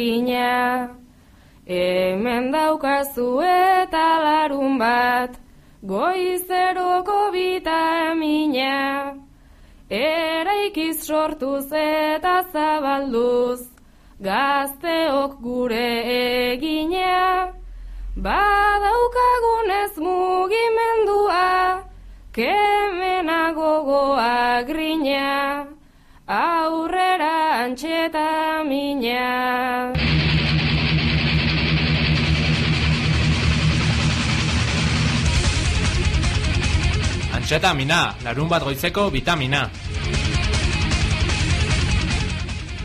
egina. Hemen daukazu eta larun bat, goizeroko bitamina. Eraikiz sortuz eta zabalduz, gazteok gure egina. Badaukagunez mugimendua, kemena gogoa grina, aurrera antxeta mina. Antxetamina, larun bat goizeko vitamina.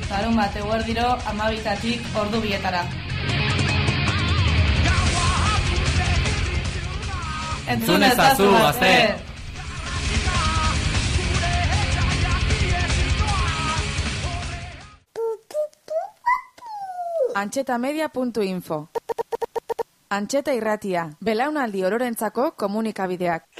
Larun bat eguerdiro amabitatik ordu bietara. Entzun ezazu, gazte! Antxetamedia.info Antxeta irratia, belaunaldi ororentzako komunikabideak.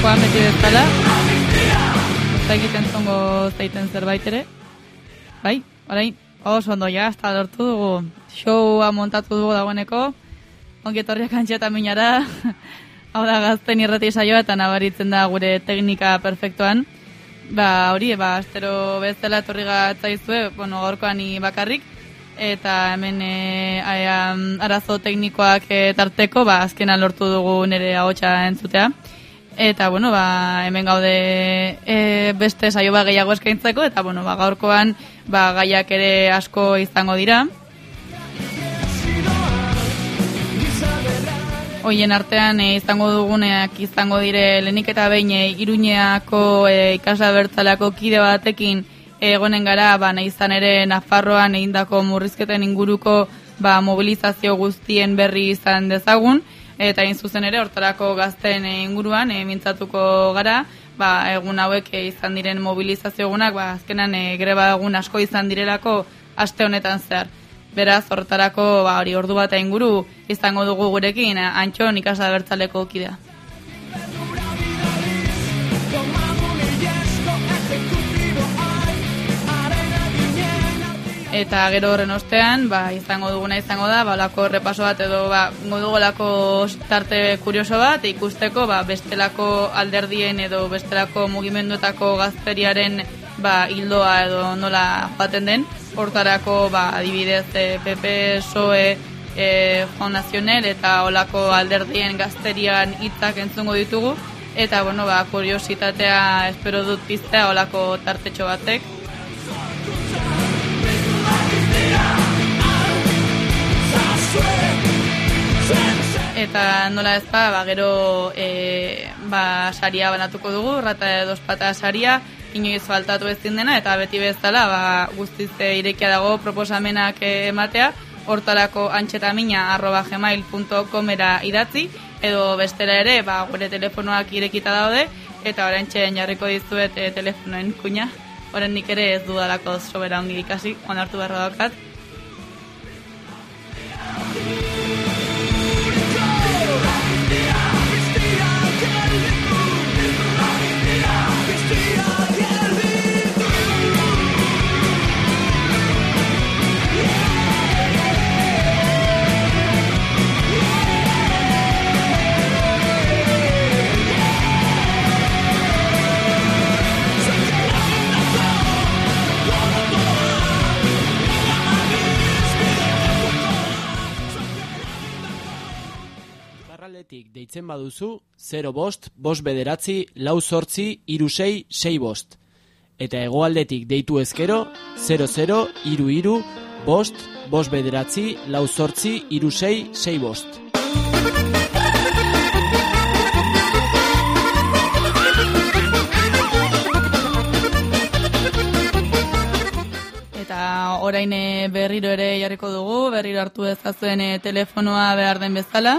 Internekoan beti bezala. Ez egiten zongo zeiten zerbait ere. Bai, orain, oso ondo ja, hasta lortu dugu. Showa montatu dugu dagoeneko. Ongi etorriak antxeta minara. Hau da gazten irrati saioa eta nabaritzen da gure teknika perfektuan. Ba, hori, ba, astero bezala etorri gatzaizue, bueno, gaurkoan ni bakarrik, eta hemen e, a, arazo teknikoak e, tarteko, ba, azkenan lortu dugu nire ahotsa entzutea. Eta, bueno, ba, hemen gaude e, beste saio ba gehiago eskaintzeko, eta, bueno, ba, gaurkoan ba, gaiak ere asko izango dira. Hoien artean e, izango duguneak izango dire lehenik eta behin e, Iruñeako e, ikasla bertzalako kide batekin egonen gara, ba, izan ere Nafarroan egindako murrizketen inguruko ba, mobilizazio guztien berri izan dezagun, eta hain zuzen ere hortarako gazten inguruan e, mintzatuko gara, ba, egun hauek e, izan diren mobilizazio egunak, ba, azkenan e, greba egun asko izan direlako aste honetan zehar. Beraz, horretarako ba, hori ordu bat inguru izango dugu gurekin, eh, antxon ikasa bertzaleko kidea. Eta gero horren ostean, ba, izango duguna izango da, ba, olako repaso bat edo, ba, dugulako tarte kurioso bat, ikusteko, ba, bestelako alderdien edo bestelako mugimenduetako gazteriaren, ba, hildoa edo nola joaten den, hortarako, ba, adibidez, e, PP, PSOE, e, Front Nacional eta olako alderdien gazterian hitzak entzungo ditugu, eta, bueno, ba, kuriositatea espero dut piztea olako tartetxo batek, Eta nola ez ba, ba gero e, ba, saria banatuko dugu, rata dos pata saria, inoiz faltatu ezin dena, eta beti bezala ba, guztiz e, irekia dago proposamenak ematea, hortarako antxetamina arroba gmail.com era idatzi, edo bestela ere ba, gure telefonoak irekita daude, eta orain jarriko dizuet e, telefonoen kuña, orain nik ere ez dudalako sobera ongi ikasi, onartu beharra daukat. Iparraldetik deitzen baduzu 0 bost, bost bederatzi, lau sortzi, iru sei, bost. Eta hegoaldetik deitu ezkero 00 iru iru, bost, bost bederatzi, lau sortzi, iru sei, bost. Orain eh, berriro ere jarriko dugu, berriro hartu ezazuen eh, telefonoa behar den bezala.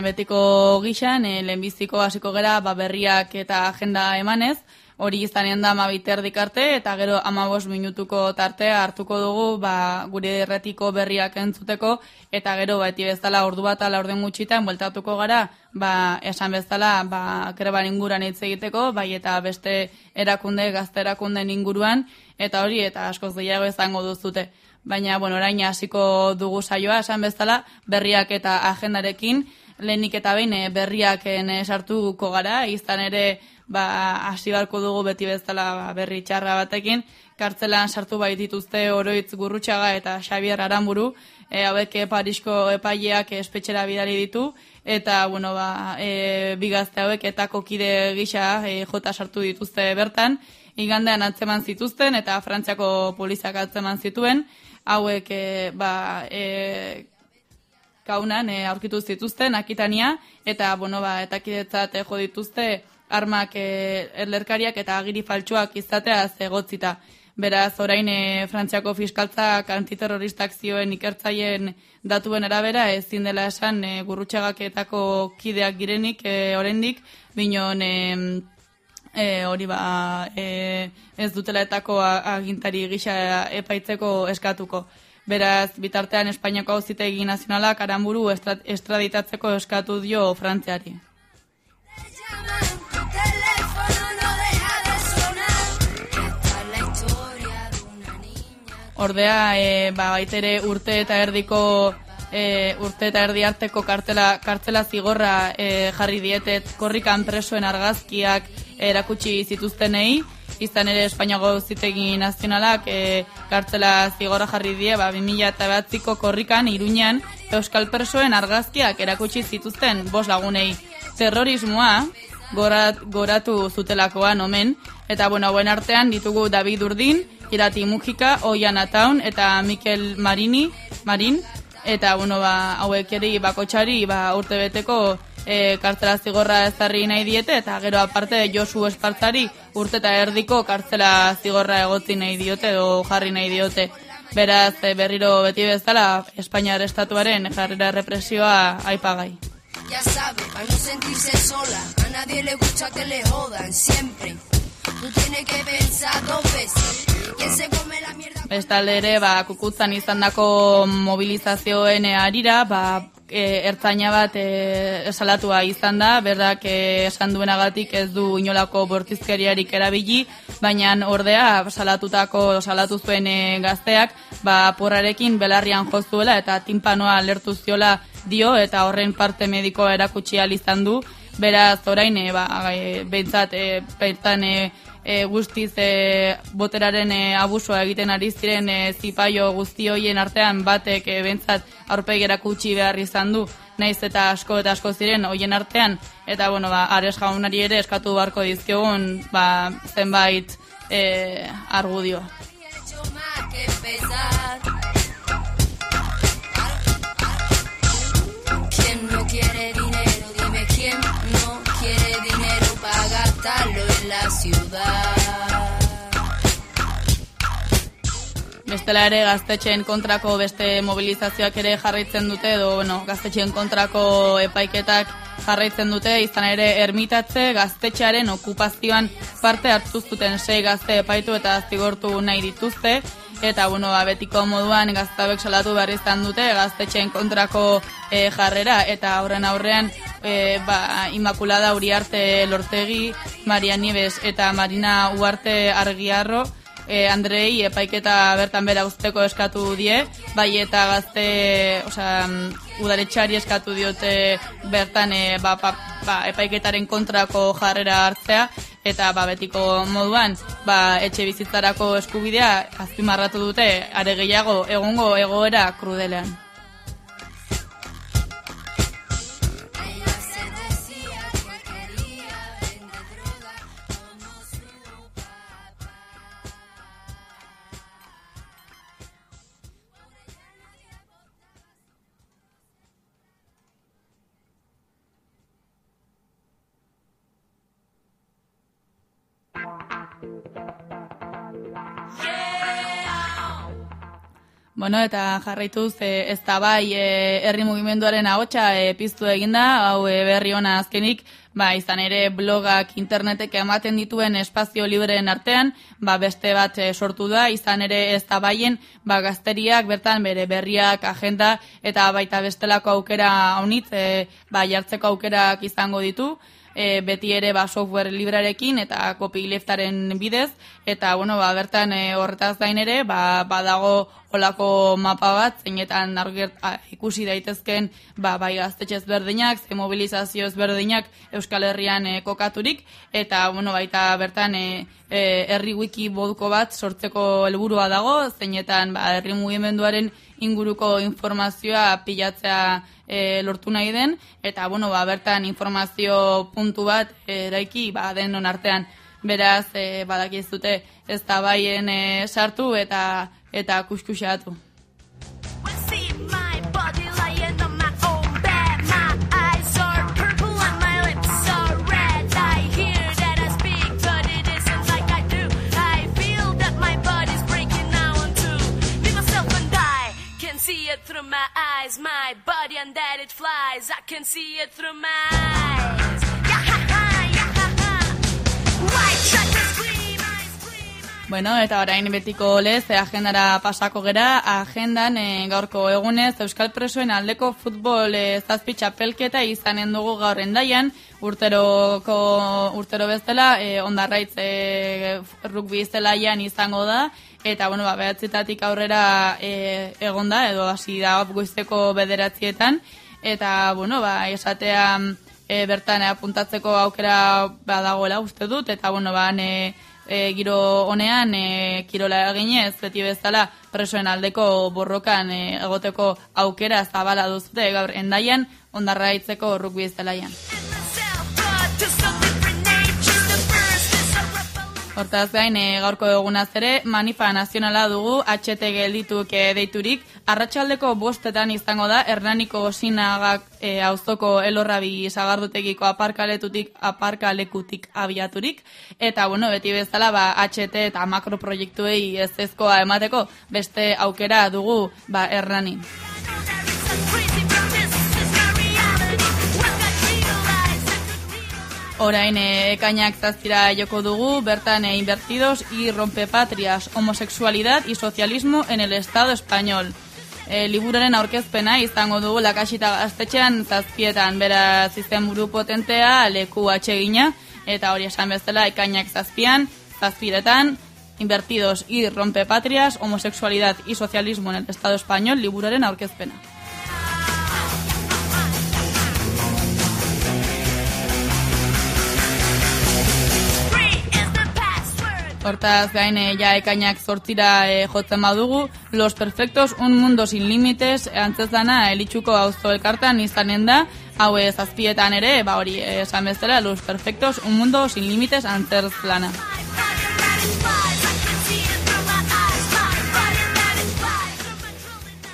Baina betiko gixan, e, lehenbiziko hasiko gera ba, berriak eta agenda emanez, hori izanean da amabiterdik arte, eta gero amabos minutuko tartea hartuko dugu ba, gure erretiko berriak entzuteko, eta gero beti bezala ordu bat ala orden gutxitan bueltatuko gara, ba, esan bezala ba, greban inguruan hitz egiteko, bai eta beste erakunde, gazte erakunden inguruan, eta hori eta askoz gehiago izango duzute. Baina, bueno, orain hasiko dugu saioa, esan bezala, berriak eta agendarekin, lehenik eta behin eh, berriak eh, sartuko gara, izan ere ba, hasi barko dugu beti bezala ba, berri txarra batekin, kartzelan sartu bai dituzte oroitz gurrutxaga eta Xabier Aramburu, e, hauek Parisko epaileak espetxera bidali ditu, eta, bueno, ba, e, bigazte hauek eta kokide gisa e, jota sartu dituzte bertan, igandean atzeman zituzten eta Frantziako polizak atzeman zituen, hauek e, ba, e, kaunan e, aurkitu zituzten akitania eta bueno ba etakidetzat eh, jo dituzte armak e, erlerkariak eta agiri faltsuak izatea zegotzita. Beraz, orain e, Frantziako fiskaltzak antiterroristak zioen ikertzaien datuen arabera ezin dela esan e, gurrutxagaketako kideak girenik e, oraindik binon e, e, hori ba e, ez dutelaetako agintari gisa epaitzeko eskatuko. Beraz, bitartean Espainiako auzitegi nazionalak aramburu estra- estraditatzeko eskatu dio Frantziari. Ordea, e, ba, baitere urte eta erdiko e, urte eta erdi arteko kartela, kartzela zigorra e, jarri dietet korrikan presoen argazkiak erakutsi zituztenei, izan ere Espainiago auzitegi nazionalak e, kartzela zigorra jarri die, ba, 2000 eta batziko korrikan iruñan euskal presoen argazkiak erakutsi zituzten bos lagunei. Terrorismoa, gorat, goratu zutelakoan omen, eta bueno, hauen artean ditugu David Urdin, Irati Mujika, Oian Ataun eta Mikel Marini, Marin, eta bueno, ba, hauek ere bakotxari ba, urte beteko e, kartzela zigorra ezarri nahi diete, eta gero aparte Josu Espartzari urte eta erdiko kartzela zigorra egotzi nahi diote edo jarri nahi diote. Beraz, e, berriro beti bezala, Espainiar estatuaren jarrera represioa aipagai. Ya sabe, para no sentirse sola, a nadie le gusta que le jodan, siempre. Tú tienes que pensar dos veces. ¿Quién se come la mierda? Bestalde ere, ba, kukutzan izandako mobilizazioen arira, ba, e, ertzaina bat e, esalatua izan da, berdak e, esan duenagatik ez du inolako bortizkeriarik erabili, baina ordea salatutako salatu zuen e, gazteak, ba, porrarekin belarrian jozuela eta timpanoa lertu ziola dio eta horren parte medikoa erakutsi izan du, beraz orain e, ba, e, behintzat e, bertan e, e, guztiz e, boteraren e, abusua egiten ari ziren e, zipaio guzti hoien artean batek e, bentsat aurpegi erakutsi behar izan du naiz eta asko eta asko ziren hoien artean eta bueno ba Ares jaunari ere eskatu beharko dizkiogun ba zenbait e, argudio. hecho más que empezar. ¿Quién no quiere dinero? Dime quién no quiere dinero para gastarlo en la ciudad. Bestela ere gaztetxeen kontrako beste mobilizazioak ere jarraitzen dute edo bueno, gaztetxeen kontrako epaiketak jarraitzen dute izan ere ermitatze gaztetxearen okupazioan parte hartu zuten sei gazte epaitu eta zigortu nahi dituzte eta bueno, ba, betiko moduan gaztabek salatu behar izan dute gaztetxeen kontrako e, jarrera. Eta horren aurrean e, ba, Inmaculada Uriarte Lortegi, Maria Nieves eta Marina Uarte Argiarro e, Andrei epaiketa bertan bera usteko eskatu die, bai eta gazte, osea, mm, udaletxari eskatu diote bertan e, ba, ba, ba, epaiketaren kontrako jarrera hartzea, eta ba, betiko moduan ba, etxe bizitzarako eskubidea azpimarratu dute are gehiago egongo egoera krudelean. Bueno, eta jarraituz e, ez da bai e, herri mugimenduaren ahotsa e, piztu eginda, hau e, berri ona azkenik, ba, izan ere blogak internetek ematen dituen espazio libreen artean, ba, beste bat e, sortu da, izan ere ez da baien, ba, gazteriak bertan bere berriak, agenda eta baita bestelako aukera haunitz, e, ba, jartzeko aukerak izango ditu, e, beti ere ba, software librearekin eta copyliftaren bidez, eta bueno, ba, bertan e, horretaz gain ere, ba, badago olako mapa bat, zeinetan argert, a, ikusi daitezken ba, bai gaztetxe ezberdinak, ze mobilizazio ezberdinak Euskal Herrian e, kokaturik, eta bueno, baita bertan e, e, herri wiki boduko bat sortzeko helburua dago, zeinetan ba, herri mugimenduaren inguruko informazioa pilatzea e, lortu nahi den, eta bueno, ba, bertan informazio puntu bat e, eraiki ba, denon artean beraz e, badakizute ez da baien e, sartu eta eta kuskuxatu. My body and that it flies. I can see it through my eyes. Bueno, eta orain betiko lez, agendara pasako gera, agendan e, gaurko egunez Euskal Presoen aldeko futbol e, zazpi txapelketa izanen dugu gaur endaian, urteroko urtero bezala, e, ondarraitz e, rugby zelaian izango da, eta bueno, ba, behatzitatik aurrera e, egonda, edo hasi da goizeko bederatzietan, eta bueno, ba, esatea e, bertan apuntatzeko aukera badagoela uste dut, eta bueno, ba, e, e, giro honean e, kirola eginez beti bezala presoen aldeko borrokan e, egoteko aukera zabala duzute gaur endaian ondarraitzeko rugby zelaian. Hortaz gain, e, gaurko egunaz ere, manifa nazionala dugu HT geldituk deiturik, arratsaldeko bostetan izango da, Hernaniko sinagak e, auzoko elorrabi sagardotegiko aparkaletutik, aparkalekutik abiaturik, eta bueno, beti bezala, ba, HT eta makroproiektuei ez ezkoa emateko, beste aukera dugu, ba, Hernanin. Orain e, ekainak zazpira joko dugu, bertan e, invertidos y rompepatrias, homosexualidad y socialismo en el Estado español. E, liburaren aurkezpena izango dugu lakasita gaztetxean zazpietan, beraz izen buru potentea, leku atsegina, eta hori esan bezala ekainak zazpian, zazpiretan, invertidos y rompepatrias, homosexualidad y socialismo en el Estado español, liburaren aurkezpena. Hortaz gain e, ja ekainak zortzira e, jotzen badugu, Los Perfectos, Un Mundo Sin Límites, antzezlana elitxuko auzo elkartan izanen da, hau ez azpietan ere, ba hori eh, esan bezala, Los Perfectos, Un Mundo Sin Límites antzezlana.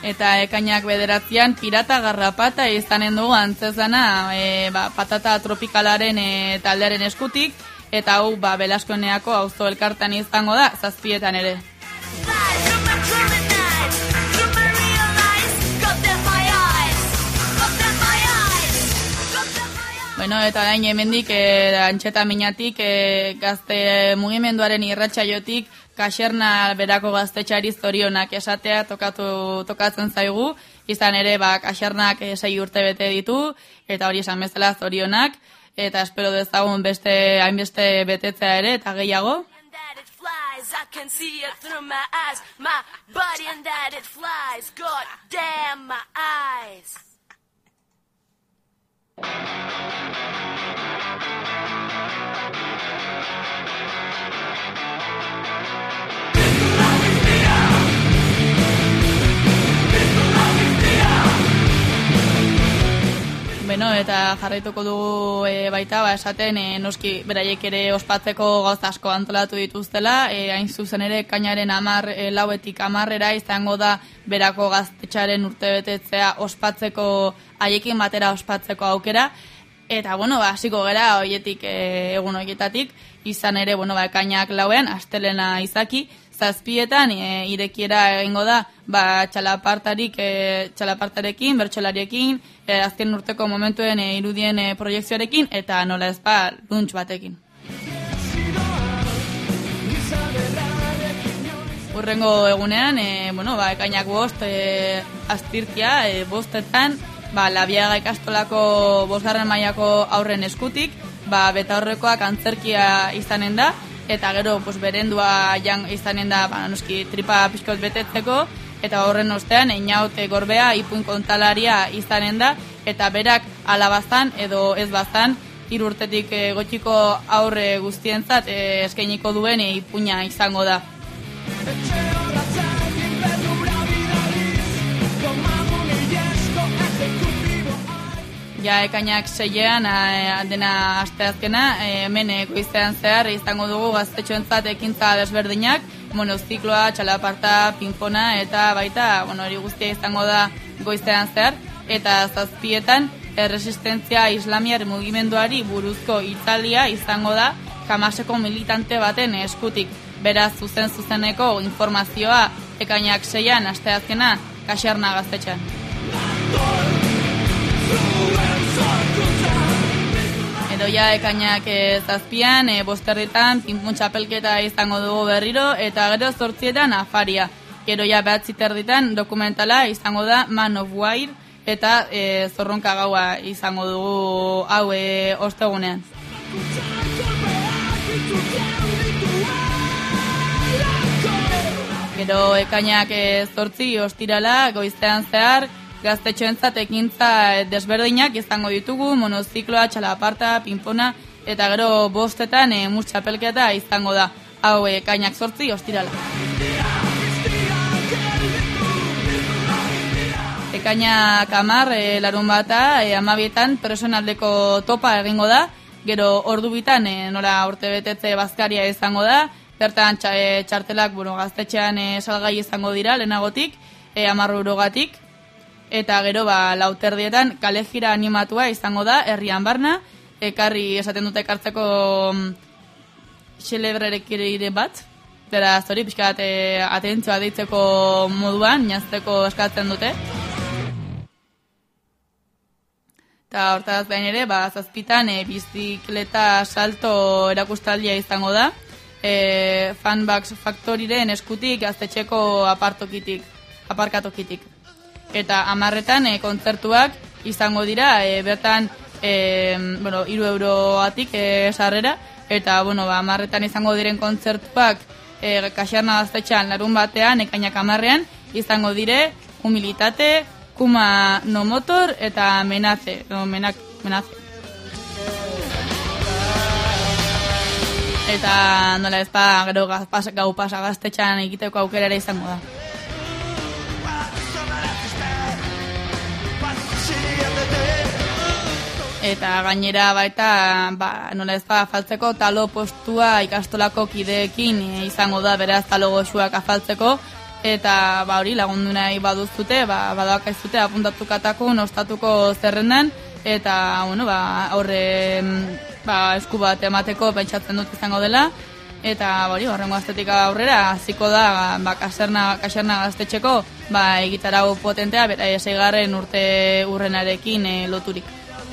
Eta ekainak bederatzean pirata garrapata izanen dugu antzezlana e, ba, patata tropikalaren e, taldearen eskutik, eta hau ba, Belaskoeneako auzo elkartan izango da, zazpietan ere. Bueno, eta orain hemendik e, antxeta minatik e, gazte mugimenduaren irratsaiotik kaserna berako gaztetxari zorionak esatea tokatu tokatzen zaigu, izan ere ba kasernak e, sei urte bete ditu eta hori esan bezala zorionak eta espero dezagun beste hainbeste betetzea ere eta gehiago. I can see it through my eyes, my body and that it flies, god damn my eyes. Beno, eta jarraituko dugu e, baita, ba, esaten, e, noski beraiek ere ospatzeko gauza asko antolatu dituztela, e, hain zuzen ere kainaren amar, e, lauetik amarrera izango da berako gaztetxaren urtebetetzea ospatzeko, haiekin batera ospatzeko aukera, eta, bueno, ba, hasiko gera, hoietik, e, egun hoietatik, izan ere, bueno, ba, kainak lauean, astelena izaki, zazpietan e, irekiera egingo da ba, txalapartarik e, txalapartarekin, bertsolariekin, e, azken urteko momentuen e, irudien e, proiektzioarekin eta nola ez ba, lunch batekin. Urrengo egunean, e, bueno, ba, ekainak bost, e, astirkia, e, bostetan, ba, labiaga ikastolako bosgarren mailako aurren eskutik, ba, beta horrekoak antzerkia izanen da, eta gero pues, berendua jan izanen da, ba, noski, tripa pixkot betetzeko, eta horren ostean, einaute gorbea, ipun kontalaria izanen da, eta berak alabazan edo ez bazan, hiru urtetik e, gotxiko aurre guztientzat e, eskainiko duen e, ipuña izango da. Ja, ekainak seilean, a, dena asteazkena, e, hemen goizean zehar izango dugu gaztetxoentzat ekintza desberdinak, monozikloa, txalaparta, pinpona, eta baita, bueno, hori guztia izango da goizean zehar, eta zazpietan, erresistentzia islamiar mugimenduari buruzko itzaldia izango da jamaseko militante baten eskutik. Beraz, zuzen zuzeneko informazioa ekainak seian asteazkena kaxarna gaztetxean. Edo ja ekainak e, zazpian, e, bosterritan, pinpun txapelketa izango dugu berriro, eta gero zortzietan afaria. Gero ja behatzi terditan dokumentala izango da Man of Wire, eta e, zorronka gaua izango dugu hau e, ostegunean. Gero ekainak e, zortzi ostirala goizean zehar gaztetxoentzat ekintza desberdinak izango ditugu, monozikloa, txalaparta, pinpona, eta gero bostetan e, murtxapelketa izango da. Hau ekainak zortzi ostirala. Ekaina kamar, e, larun bata, e, amabietan personaldeko topa egingo da, gero ordu bitan e, nora urte betetze bazkaria izango da, bertan txa, e, txartelak bueno, gaztetxean e, salgai izango dira lehenagotik, e, amarru eta gero ba, lauterdietan kale jira animatua izango da, herrian barna, ekarri esaten dute ekartzeko mm, xelebrerekire bat, Beraz, hori, pixka bat, e, atentzioa deitzeko moduan, jazteko eskatzen dute. Eta hortaz gain ere, ba, zazpitan e, bizikleta salto erakustaldia izango da. E, Fanbox Factoryren eskutik gaztetxeko apartokitik, aparkatokitik. Eta amarretan e, kontzertuak izango dira, e, bertan e, bueno, iru euroatik e, sarrera, eta bueno, ba, amarretan izango diren kontzertuak e, kaxarna gaztetxean larun batean, ekainak amarrean, izango dire, humilitate, kuma no motor eta menaze, no, menak, menaze. Eta nola ez pa, gero gaz- pas, gau pasa gaztetxean egiteko aukera ere izango da. Eta gainera baita, ba, nola ez ba, afaltzeko talo postua ikastolako kideekin izango da beraz talo goxuak afaltzeko. Eta ba, hori lagundu nahi baduzute, ba, badoak ez dute apuntatukatako ostatuko zerrendan. Eta, bueno, ba, horre ba, esku bat emateko pentsatzen dut izango dela. Eta hori, horrengo astetik aurrera hasiko da ba, kaserna, kaserna gaztetxeko ba, egitarau potentea, bera seigarren urte urrenarekin e, loturik.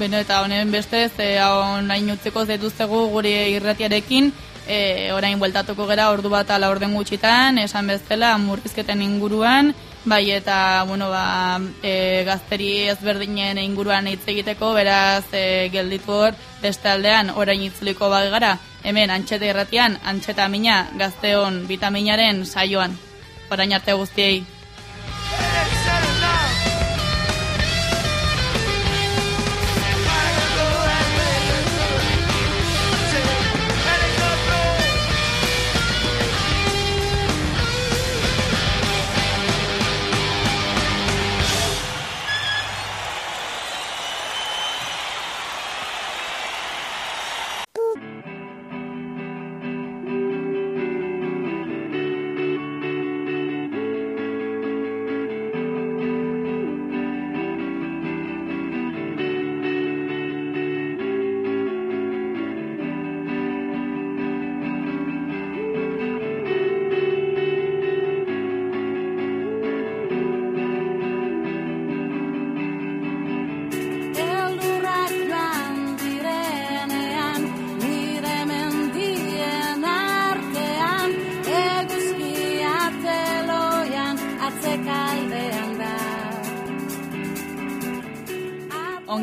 Beno, eta honen bestez, e, orain utzeko zetuztegu gure irratiarekin, e, orain bueltatuko gera ordu bat ala orden gutxitan, esan bezala murrizketen inguruan, bai eta, bueno, ba, e, gazteri ezberdinen inguruan hitz egiteko, beraz, e, gelditu hor, beste aldean, orain itzuliko bai gara, hemen antxeta irratian, antxeta mina, gazteon vitaminaren saioan. Orain arte guztiei.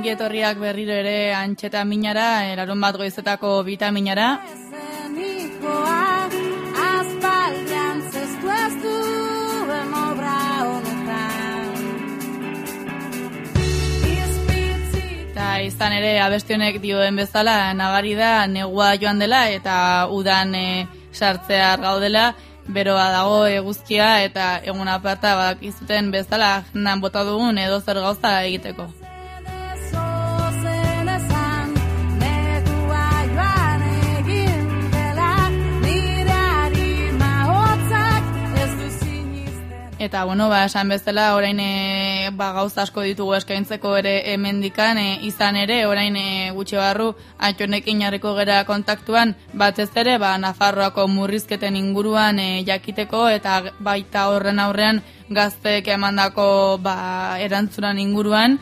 Ongi etorriak berriro ere antxeta minara, erarun bat goizetako bitaminara. Zestu ez honetan. Izpitzi Eta izan ere abesti honek dioen bezala, nabari da negua joan dela eta udan e, sartzear gaudela, beroa dago eguzkia eta egun aparta badakizuten bezala agendan bota dugun edo zer gauza egiteko. Eta, bueno, ba, esan bezala, orain e, ba, gauza asko ditugu eskaintzeko ere hemendikan e, izan ere, orain e, gutxi barru, atxonekin jarriko gera kontaktuan, batez ere, ba, Nafarroako murrizketen inguruan e, jakiteko, eta baita horren aurrean gazteek emandako ba, erantzunan inguruan,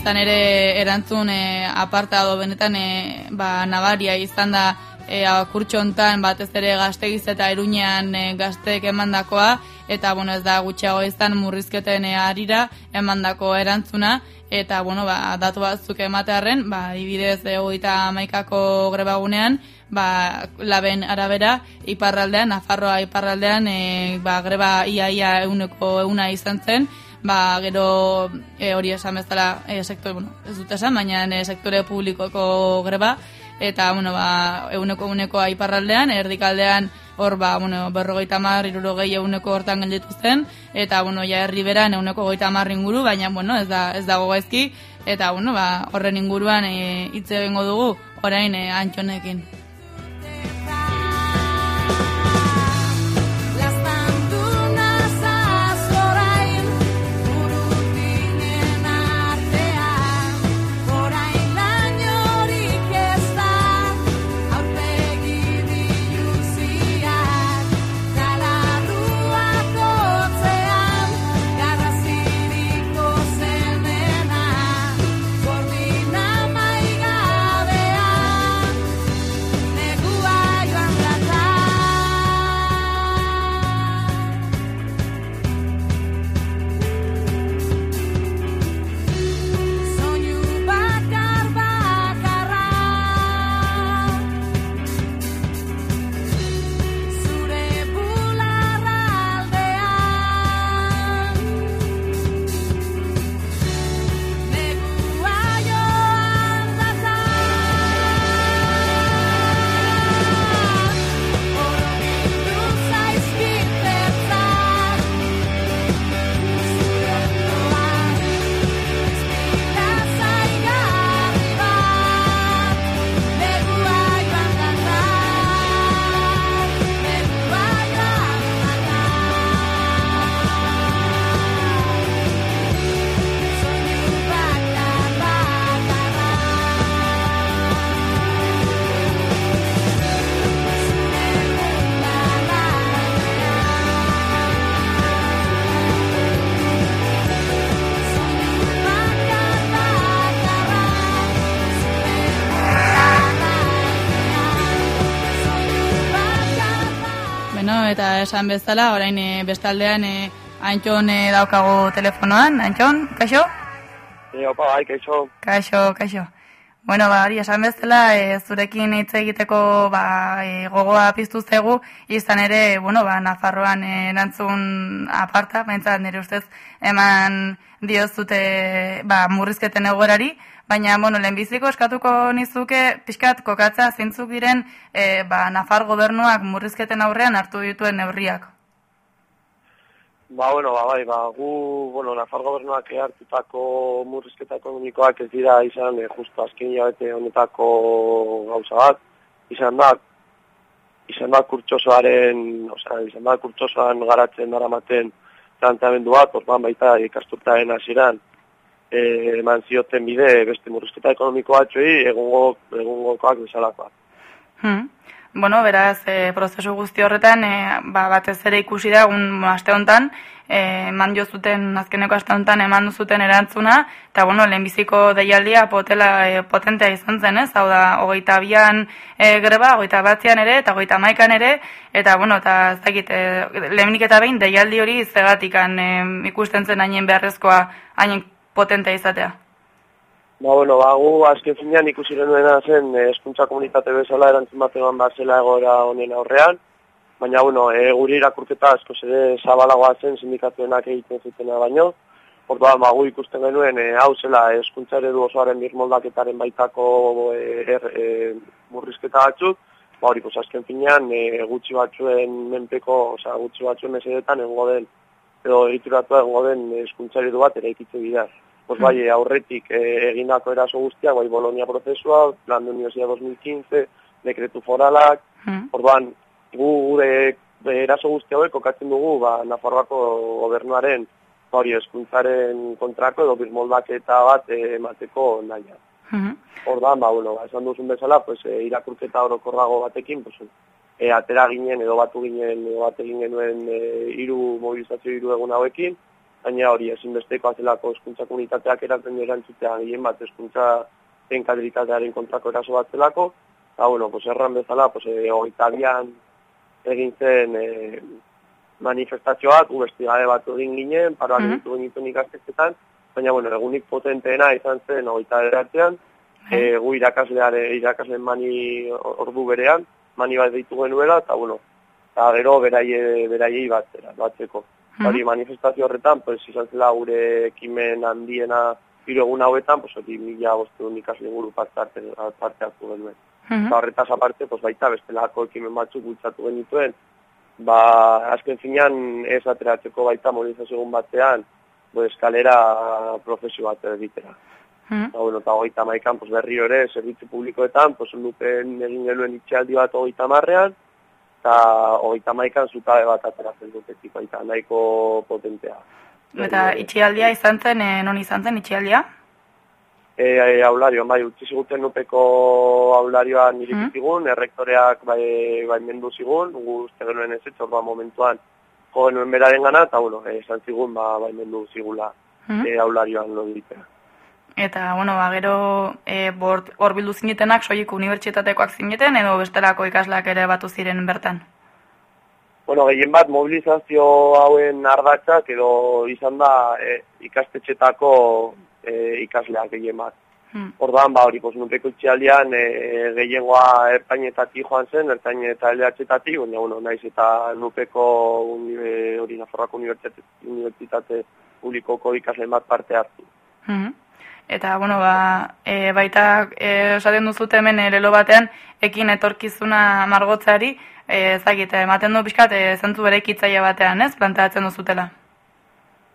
izan ere erantzun e, aparta edo benetan e, ba, nabaria izan da e, kurtso batez ere gaztegiz eta iruñean e, gazteek emandakoa eta bueno ez da gutxiago izan murrizketen e, arira emandako erantzuna. Eta bueno ba, datu batzuk ematearren ba adibidez e, hogeita hamaikako grebagunean ba, laben arabera iparraldean, Nafarroa iparraldean e, ba, greba ia ia euneko euna izan zen. Ba, gero e, hori esan bezala e, sektore, bueno, ez dut esan, baina e, sektore publikoko greba, eta, bueno, ba, euneko euneko aiparraldean, erdikaldean hor, ba, bueno, berrogeita mar, irurogei euneko hortan gelditu zen, eta, bueno, ja herriberan euneko goita mar inguru, baina, bueno, ez da, ez dago gaizki, eta, bueno, ba, horren inguruan e, hitz egingo dugu, orain e, antxonekin. Esan bezala, orain e, bestaldean e, Antxon e, daukagu telefonoan, Antxon, kaixo? E, opa, bai, kaixo. Kaixo, kaixo. Bueno, ba, hori esan bezala, e, zurekin hitz egiteko ba, e, gogoa piztu zegu, izan ere, bueno, ba, Nafarroan e, erantzun aparta, behintzat nire ustez, eman diozute ba, murrizketen egoerari, baina, bueno, lehenbiziko eskatuko nizuke, pixkat kokatza zeintzuk diren e, ba, Nafar gobernuak murrizketen aurrean hartu dituen neurriak. Ba, bueno, ba, bai, ba, gu, bueno, Nafar gobernuak hartutako murrizketa ekonomikoak ez dira izan, e, justu azken hilabete honetako gauza bat, izan da, izan da kurtsosoaren, osea, izan da kurtsosoan garatzen daramaten planteamendu bat, orban baita ikasturtaren hasieran, eman zioten bide beste murrizketa ekonomiko batzuei egungo, egungokoak bezalakoak. Hmm. Bueno, beraz, e, prozesu guzti horretan, e, ba, batez ere ikusi da, un aste honetan, e, eman jo zuten, azkeneko aste honetan eman zuten erantzuna, eta bueno, lehenbiziko deialdia potela, e, potentea izan zen, ez? Hau da, hogeita bian e, greba, hogeita batzean ere, eta hogeita maikan ere, eta bueno, eta ez dakit, e, lehenik eta behin deialdi hori zegatikan e, ikusten zen hainen beharrezkoa, hainen potentea izatea. Ba, bueno, ba, gu azken finean ikusi genuena zen eh, hezkuntza komunitate bezala erantzun bat eman bat zela egoera honen aurrean, baina, bueno, e, guri irakurketa asko ere zabalagoa zen sindikatuenak egiten zutena baino, Orduan, ba, gu ikusten genuen, e, hau zela, eskuntza eredu osoaren birmoldaketaren baitako er, e, murrizketa batzuk, ba, hori, pues, azken finean, e, gutxi batzuen menpeko, osea, gutxi batzuen mesedetan egongo den, edo egituratua egongo den eskuntza eredu bat eraikitze dira. Pues bai, aurretik eh, egindako eraso guztiak, bai Bolonia prozesua, Plan de Universidad 2015, dekretu foralak, orduan, gu gure eh, eraso guzti hauek kokatzen dugu, ba, Nafarroako gobernuaren, ba, hori eskuntzaren kontrako edo birmoldaketa bat eh, emateko naia. Orduan, ba, bueno, ba, esan duzun bezala, pues, eh, irakurketa orokorrago batekin, pues, e, atera ginen edo batu ginen edo bat egin genuen e, hiru mobilizazio hiru egun hauekin, baina hori ezinbesteko azelako eskuntza komunitateak erantzen erantzutea gehien bat eskuntza tenkadritatearen kontrako eraso bat zelako, eta bueno, pues erran bezala, pues, e, hogeita bian egin zen e, manifestazioak, gu bestigade bat egin ginen, paroak Mhm. egin genituen ikastetxetan, baina bueno, egunik potenteena izan zen hogeita beratzean, e, gu irakasleare, irakasleen mani ordu berean, mani bat deitu genuela, eta bueno, eta gero beraie, beraiei batzera, batzeko. Hori manifestazio horretan, pues, izan zela gure ekimen handiena hiru egun hauetan, pues, hori mila bostedun ikasle inguru parte, hartu- parte hartu genuen. Mhm. Eta horretaz aparte, pues, baita bestelako ekimen batzuk bultzatu genituen, ba, azken finean ez ateratzeko baita mobilizazio batean, pues, kalera profesio bat egitera. Mhm. Eta, bueno, eta hogeita maikan, pues, berriro ere, zerbitzu publikoetan, pues, lupen egin genuen itxaldi bat hogeita marrean, eta hogeita maikan zutabe bat ateratzen dutetik baita, nahiko potentea. Eta itxialdia izan zen, e, non izan zen itxialdia? E, e, aularioan, bai, utzi ziguten nupeko aularioan irikizigun, errektoreak bai, bai mendu zigun, gu uste genuen ez etxor, ba, momentuan jo genuen beraren gana, eta, bueno, e, esan zigun, ba, bai mendu zigula Mhm. e, aularioan lo ditea. Eta, bueno, ba, gero e, hor bildu zinetenak soilik unibertsitatekoak zineten edo bestelako ikasleak ere batu ziren bertan. Bueno, gehien bat mobilizazio hauen ardatzak edo izan da e, ikastetxetako e, ikasleak gehien bat. Hmm. Orduan, ba, hori, pues, nupeko itxialdian e, gehiengoa ertainetatik joan zen, ertain eta LH-etatik, baina, bueno, naiz eta nupeko hori Nafarroako unibertsitate, unibertsitate publikoko ikasle bat parte hartu. Mhm. Eta, bueno, ba, e, baita e, esaten duzute hemen erelo batean, ekin etorkizuna margotzari, e, ezagite, ematen du pixkat, e, zentzu bere ikitzaile batean, ez, planteatzen duzutela.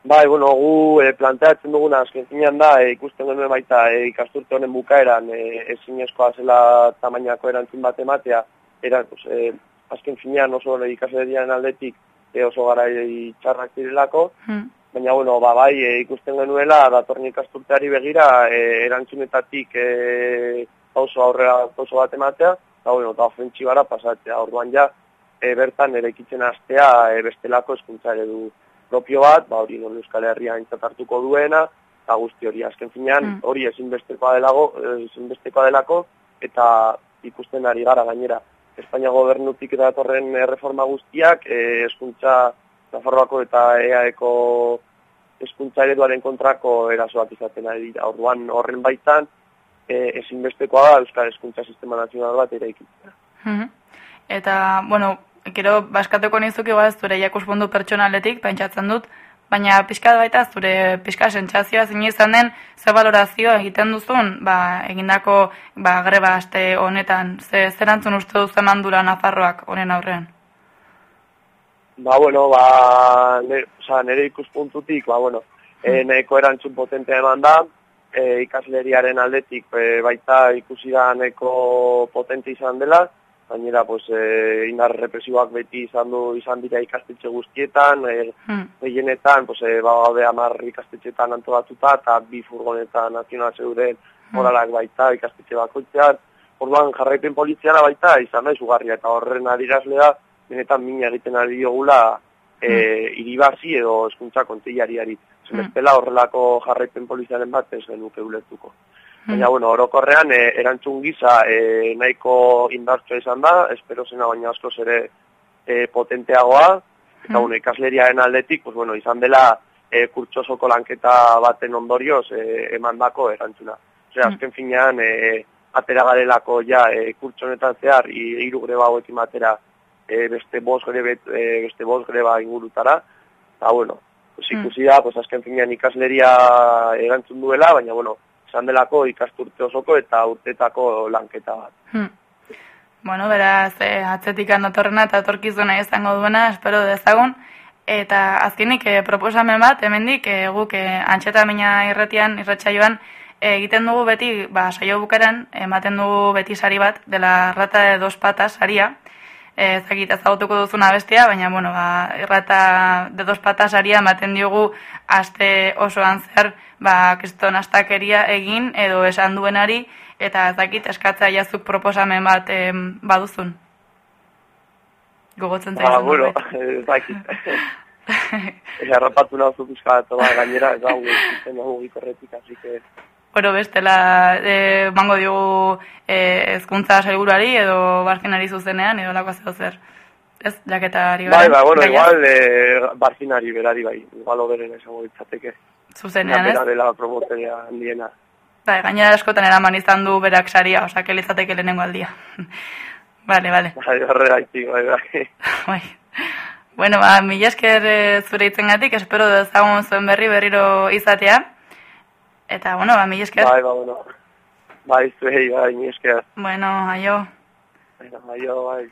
Bai, bueno, gu e, planteatzen duguna azken finean da, e, ikusten genuen baita e, ikasturte honen bukaeran e, ezinezkoa zela tamainako erantzun bat ematea, era, pues, e, azken finean oso ikasleriaren aldetik e, oso gara txarrak direlako, Hmm. Baina bueno, ba, bai, e, ikusten genuela datorren ikasturteari begira e, erantzunetatik e, pauso aurrera pauso bat ematea, eta bueno, eta ofentsibara pasatzea, orduan ja, e, bertan eraikitzen hastea e, bestelako hezkuntza eredu propio bat, ba hori non Euskal Herria aintzat hartuko duena, eta guzti hori azken finean, Mm. hori ezinbestekoa delago, ezinbestekoa delako, eta ikusten ari gara gainera. Espainia gobernutik datorren erreforma guztiak, eh, hezkuntza Nafarroako eta EAeko hezkuntza ereduaren kontrako erasoak izaten ari dira. Orduan horren baitan, eh, ezinbestekoa da Euskal Hezkuntza Sistema Nazional bat eraikitzea. Mhm. Eta, bueno, gero baskatuko nizuki ba zure jakuspondu pertsonaletik, pentsatzen dut, baina pixka baita zure pixka sentsazioa zein izan den, ze valorazio egiten duzun, ba, egindako ba, greba aste honetan, ze zerantzun uste duzu eman dura Nafarroak honen aurrean. Ba, bueno, ba, ne, oza, nire ikuspuntutik, ba, bueno, e, nahiko erantzun potentea eman da, e, ikasleriaren aldetik e, baita ikusi da nahiko potente izan dela, gainera, pues, e, indar represiboak beti izan du izan dira ikastetxe guztietan, e, Hmm. gehienetan, pues, e, ba, gaude amar ikastetxetan antolatuta, eta bi furgonetan nazional zeuden moralak baita ikastetxe bakoitzean, Orduan jarraipen poliziala baita izan da izugarria eta horren adirazlea benetan mina egiten ari diogula e, iribazi edo eskuntza kontillariari. Zen bestela horrelako jarraipen polizialen bat ez genuke ulertuko. Baina, bueno, orokorrean, e, erantzun gisa e, nahiko indartsua izan da, espero zena baina askoz ere e, potenteagoa, eta, bueno, ikasleriaren aldetik, pues, bueno, izan dela e, kurtsosoko lanketa baten ondorioz e, emandako erantzuna. Osea, azken finean, e, atera garelako ja e, kurtso honetan zehar, hiru greba hauekin batera e, beste bost grebe, e, beste bost greba ingurutara, eta, bueno, pues, ikusi da, pues, azken finean ikasleria erantzun duela, baina, bueno, izan delako ikasturte osoko eta urtetako lanketa bat. Hmm. Bueno, beraz, eh, atzetik datorrena eta etorkizuna izango duena, espero dezagun. Eta azkenik eh, proposamen bat, hemendik eh, guk eh, antxeta mina irretian, irratsaioan eh, egiten dugu beti, ba, saio bukaran, ematen dugu beti sari bat, dela rata de dos patas saria, eh, ezagit ezagutuko duzuna bestia, baina, bueno, ba, irrata de dos patas saria ematen diogu aste osoan zer, ba, kriston astakeria egin edo esan duenari, eta ezakit eskatzea jazuk proposamen bat em, baduzun. Gogotzen Ba, zaizun bueno, norbait. ez dakit. Ega rapatu nahu pizka bat ba, gainera, ez dago ikusten nahu ikorretik, así que... Bueno, bestela, e, mango diogu e, ezkuntza sailburuari edo barzinari zuzenean edo lako zeo zer. Ez, jaketari Bai, ba, bueno, igual, eh, barzinari berari bai, igual oberen esango ditzateke. Zuzenean, ez? Bera dela promotorea handiena. Bai, gainera askotan eraman izan du berak saria, osea, litzateke lehenengo aldia. vale, vale. Bai, horregaitik, bai, bai. Bai. Bueno, ba, mila esker eh, zure itzengatik, espero dezagun zuen berri berriro izatea. Eta, bueno, ba, mila esker. Bai, ba, bueno. Bai, zuei, bai, ni esker. Bueno, aio. Bai, bai,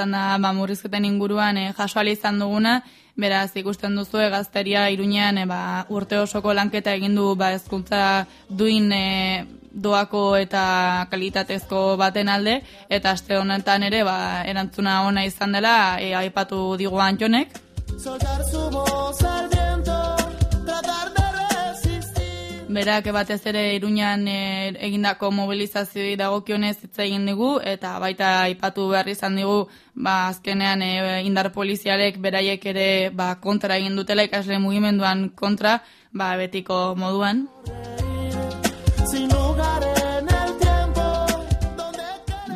izan da ba, murrizketen inguruan e, jaso ahal izan duguna, beraz ikusten duzu gazteria iruñean e, ba, urte osoko lanketa egin du ba, ezkuntza duin e, doako eta kalitatezko baten alde, eta aste honetan ere ba, erantzuna ona izan dela, e, aipatu digu Antxonek, Berak batez ere Iruñan e, egindako mobilizazioi dagokionez hitz egin digu eta baita aipatu behar izan digu ba azkenean e, indar polizialek beraiek ere ba kontra egin dutela ikasle mugimenduan kontra ba betiko moduan.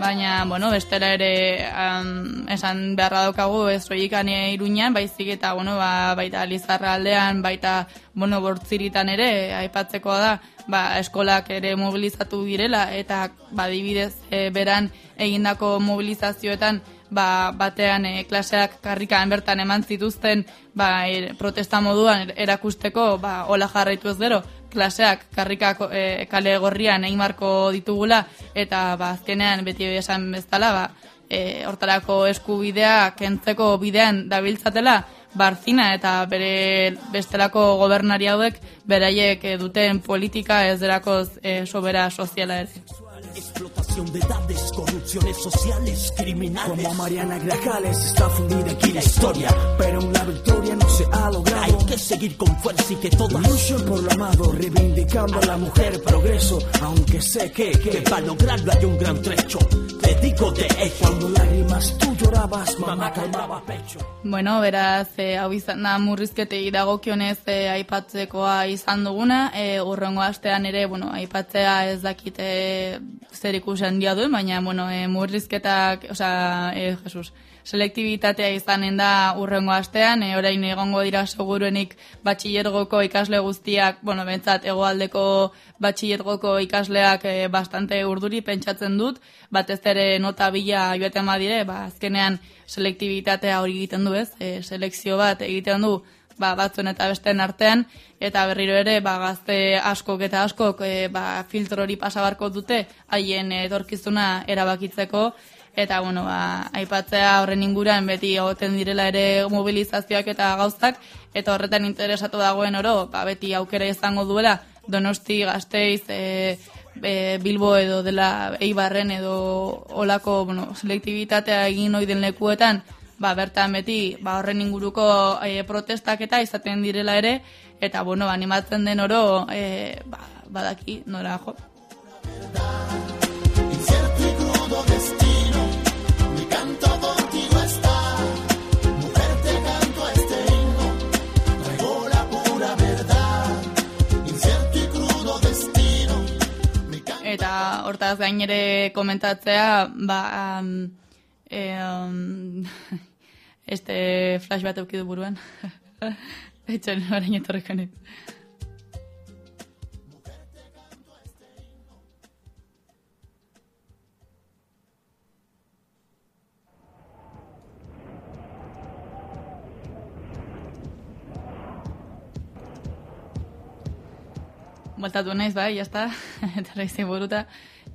Baina, bueno, bestela ere um, esan beharra daukagu ez soilik iruñan, baizik eta, bueno, ba, baita Lizarra aldean, baita, bueno, bortziritan ere, aipatzeko da, ba, eskolak ere mobilizatu direla, eta, ba, dibidez, e, beran egindako mobilizazioetan, ba, batean e, klaseak karrikan bertan eman zituzten, ba, e, protesta moduan erakusteko, ba, hola jarraitu ez gero, klaseak karrikako e, kale gorrian egin marko ditugula eta ba, azkenean beti esan bezala ba, e, hortarako eskubidea kentzeko bidean dabiltzatela barzina eta bere bestelako gobernari hauek beraiek e, duten politika ez derakoz e, sobera soziala ere. De edades, corrupciones sociales, criminales. Como a Mariana Grajales está fundida aquí la historia, pero en la victoria no se ha logrado. Hay que seguir con fuerza y que todas luchen por lo amado, reivindicando a la mujer progreso, aunque sé que, que, para lograrlo hay un gran trecho. Te digo de hecho. Cuando lágrimas tú llorabas, mamá calmaba pecho. Bueno, beraz, e, hau izan da murrizketei dagokionez e, aipatzekoa izan duguna, e, urrengo astean ere, bueno, aipatzea ez dakite zer ikusen handia duen, baina, bueno, e, murrizketak, osea, e, Jesus, selektibitatea izanen da urrengo astean, e, orain egongo dira seguruenik batxillergoko ikasle guztiak, bueno, bentsat egoaldeko batxillergoko ikasleak e, bastante urduri pentsatzen dut, batez ere nota bila joaten badire, ba, azkenean selektibitatea hori egiten du ez, e, selekzio bat egiten du ba, batzuen eta besteen artean, eta berriro ere ba, gazte askok eta askok e, ba, filtro hori pasabarko dute haien etorkizuna erabakitzeko, eta bueno, ba, aipatzea horren inguran beti egoten direla ere mobilizazioak eta gauzak, eta horretan interesatu dagoen oro, ba, beti aukera izango duela, donosti gazteiz, e, e, Bilbo edo dela Eibarren edo olako bueno, selektibitatea egin ohi den lekuetan, ba, bertan beti ba, horren inguruko e, protestak eta izaten direla ere, eta bueno, animatzen den oro e, ba, badaki nora jo. Eta hortaz gain ere komentatzea, ba, um, e, um, este flash bat eukidu buruan. Etxen, orain etorriko nit. Bueltatu naiz, bai, jazta, eta raizi buruta.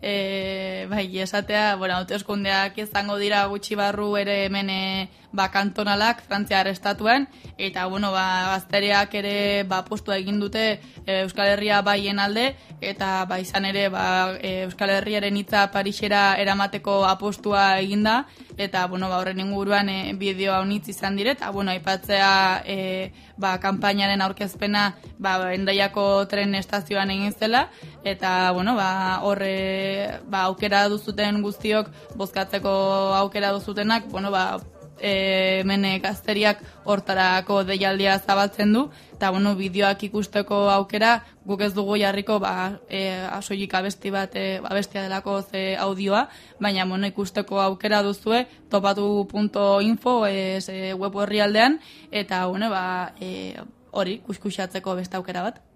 E, bai, esatea, bueno, hauteskundeak izango dira gutxi barru ere hemen e, ba, kantonalak, Frantziar estatuan, eta, bueno, ba, gazteriak ere ba, postua egin dute e, Euskal Herria baien alde, eta ba, izan ere ba, e, Euskal Herriaren hitza Parisera eramateko apostua eginda, eta, bueno, ba, horren inguruan e, bideo haunitz izan dire, eta, bueno, aipatzea e, ba, kanpainaren aurkezpena ba, endaiako tren estazioan egin zela, eta, bueno, ba, horre ba, aukera duzuten guztiok, bozkatzeko aukera duzutenak, bueno, ba, e, hemen gazteriak hortarako deialdia zabaltzen du, eta bueno, bideoak ikusteko aukera, guk ez dugu jarriko ba, e, asoilik abesti bat e, abestia delako ze audioa, baina bueno, ikusteko aukera duzue topatu.info e, web horrialdean, eta bueno, ba, e, hori, kuskusatzeko beste aukera bat.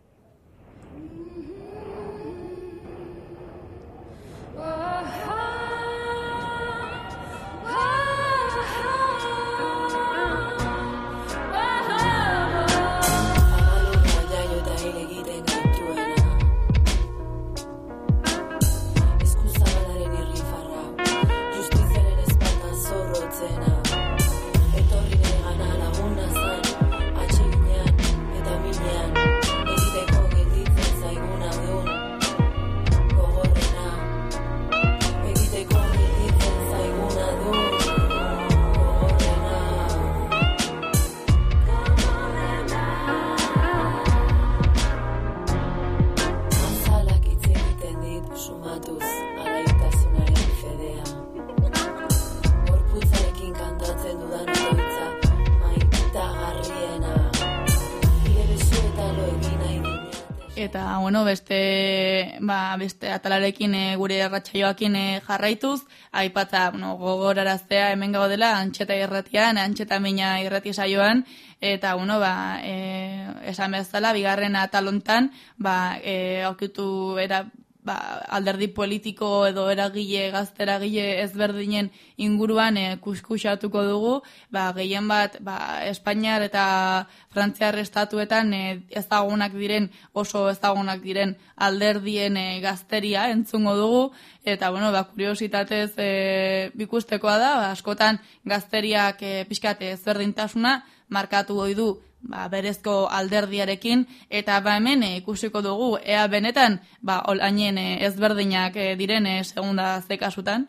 Eta, bueno, beste, ba, beste atalarekin e, gure erratxaioakin e, jarraituz, aipatza, bueno, gogoraraztea hemen gaudela, antxeta irratian, antxeta mina irrati saioan, eta, bueno, ba, e, esan bezala, bigarren atalontan, ba, e, aukitu era, ba, alderdi politiko edo eragile, gazteragile ezberdinen inguruan e, kuskusatuko dugu, ba, gehien bat ba, Espainiar eta Frantziar estatuetan e, ezagunak diren, oso ezagunak diren alderdien e, gazteria entzungo dugu, eta bueno, ba, kuriositatez e, bikustekoa da, ba, askotan gazteriak e, pixkate ezberdintasuna markatu ohi du ba, berezko alderdiarekin, eta ba hemen e, ikusiko dugu, ea benetan, ba, olainen e, ezberdinak e, diren segunda ze kasutan.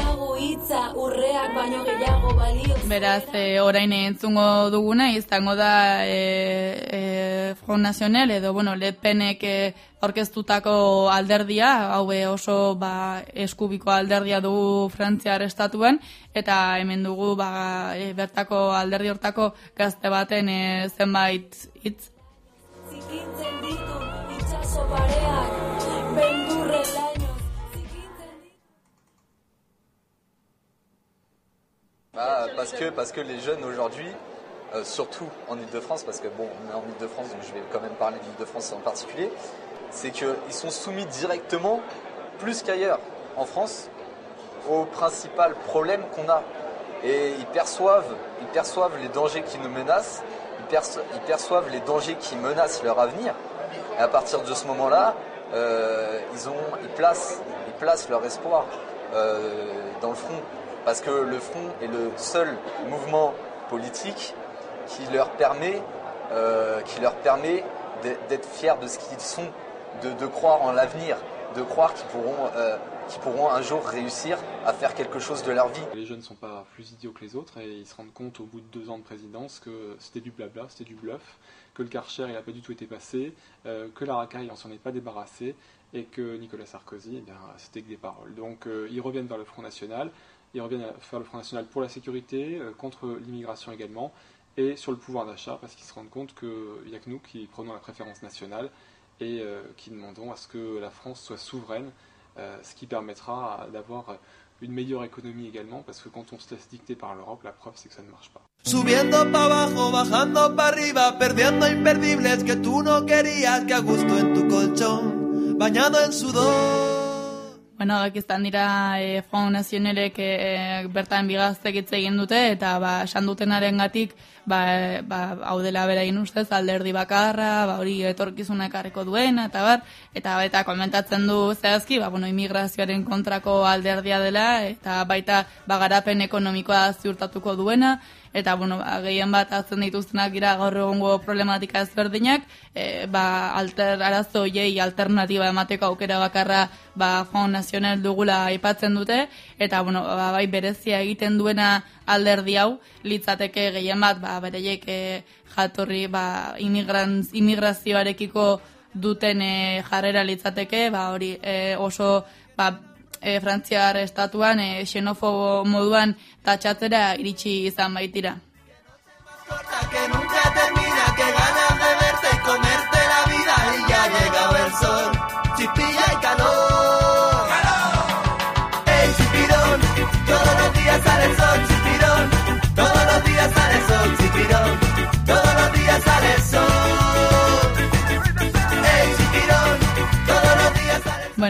Dinagu hitza urreak baino gehiago bai Beraz, e, orain entzungo duguna izango da e, e, Front National edo, bueno, Le Penek e, aurkeztutako alderdia, hau oso ba, eskubiko alderdia du Frantziar estatuan, eta hemen dugu ba, e, bertako alderdi hortako gazte baten e, zenbait hitz. Zikintzen ditu itxaso pareak, Bah, parce que parce que les jeunes aujourd'hui, euh, surtout en Ile-de-France, parce que bon, on est en Ile-de-France, donc je vais quand même parler d'Ile-de-France en particulier, c'est qu'ils sont soumis directement, plus qu'ailleurs en France, au principal problème qu'on a. Et ils perçoivent, ils perçoivent les dangers qui nous menacent, ils, perço- ils perçoivent les dangers qui menacent leur avenir. Et à partir de ce moment-là, euh, ils, ils, placent, ils placent leur espoir euh, dans le front. Parce que le front est le seul mouvement politique qui leur permet, euh, permet d'être- fiers de ce qu'ils sont, de, croire en l'avenir, de croire qu'ils pourront, euh, pourront un jour réussir à faire quelque chose de leur vie. Les jeunes ne sont pas plus idiots que les autres et ils se rendent compte au bout de deux ans de présidence que c'était du blabla, c'était du bluff, que le Karcher n'a pas du tout été passé, euh, que la racaille on s'en est pas débarrassé et que Nicolas Sarkozy, eh c'était que des paroles. Donc ils reviennent vers le Front National, ils reviennent à faire le Front National pour la sécurité, euh, contre l'immigration également et sur le pouvoir d'achat parce qu'ils se rendent compte qu'il n'y a que nous qui prenons la préférence nationale et euh, qui demandons à ce que la France soit souveraine, euh, ce qui permettra d'avoir une meilleure économie également, parce que quand on se laisse dicter par l'Europe, la preuve c'est que ça ne marche pas. Subiendo abajo, bajando arriba, perdiendo imperdibles que tú no querías, que a gusto en tu colchón, bañado en sudor. Bueno, izan dira e, Front Nationalek e, bertan bigaztek hitz dute, eta ba, esan dutenaren gatik, ba, ba, hau dela berain ustez, alderdi bakarra, ba, hori etorkizuna ekarriko duena, eta bar, eta eta komentatzen du zehazki, ba, bueno, imigrazioaren kontrako alderdia dela, eta baita bagarapen ekonomikoa ziurtatuko duena, eta bueno, ba, gehien bat azten dituztenak dira gaur egungo problematika ezberdinak, e, ba, alter, arazo hiei alternatiba emateko aukera bakarra ba, Front Nacional dugula aipatzen dute, eta bueno, ba, bai berezia egiten duena alderdi hau, litzateke gehien bat, ba, bereiek e, jatorri ba, imigrazioarekiko duten e, jarrera litzateke, ba, hori e, oso ba, e, Frantziar estatuan e, xenofobo moduan tatxatzera iritsi izan baitira. Que nunca termina, días sale el sol, chipirón. Todos los días sale el sol, chipirón. Todos los días sale sol.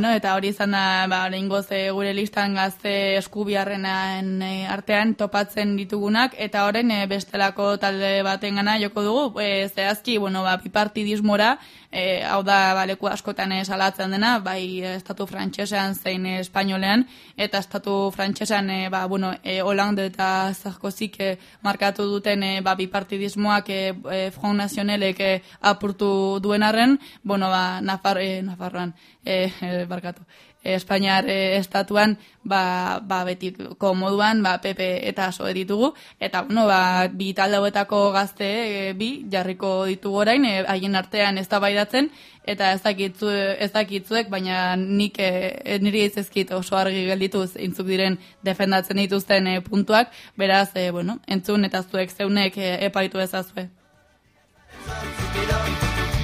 Bueno, eta hori izan da, ba, lehengoz e, gure listan gazte eskubiarrenen e, artean topatzen ditugunak, eta horren e, bestelako talde baten gana joko dugu, e, zehazki, bueno, ba, bipartidismora, e, hau da, ba, leku askotan e, salatzen dena, bai estatu frantsesean zein espainolean, eta estatu frantsesean, e, ba, bueno, e, Hollande eta Sarkozik e, markatu duten e, ba, bipartidismoak e, e, Front Nationalek e, apurtu duen arren, bueno, ba, Nafar, e, Nafarroan, e, barkatu. E, Espainiar e, estatuan ba, ba betiko moduan ba, PP eta SOE ditugu eta bueno, ba, bi talde hauetako gazte e, bi jarriko ditugu orain e, haien artean eztabaidatzen eta ez dakitzu ez dakitzuek baina nik e, niri ez ezkit oso argi gelditu zeintzuk diren defendatzen dituzten e, puntuak beraz e, bueno, entzun eta zuek zeunek e, epaitu ezazue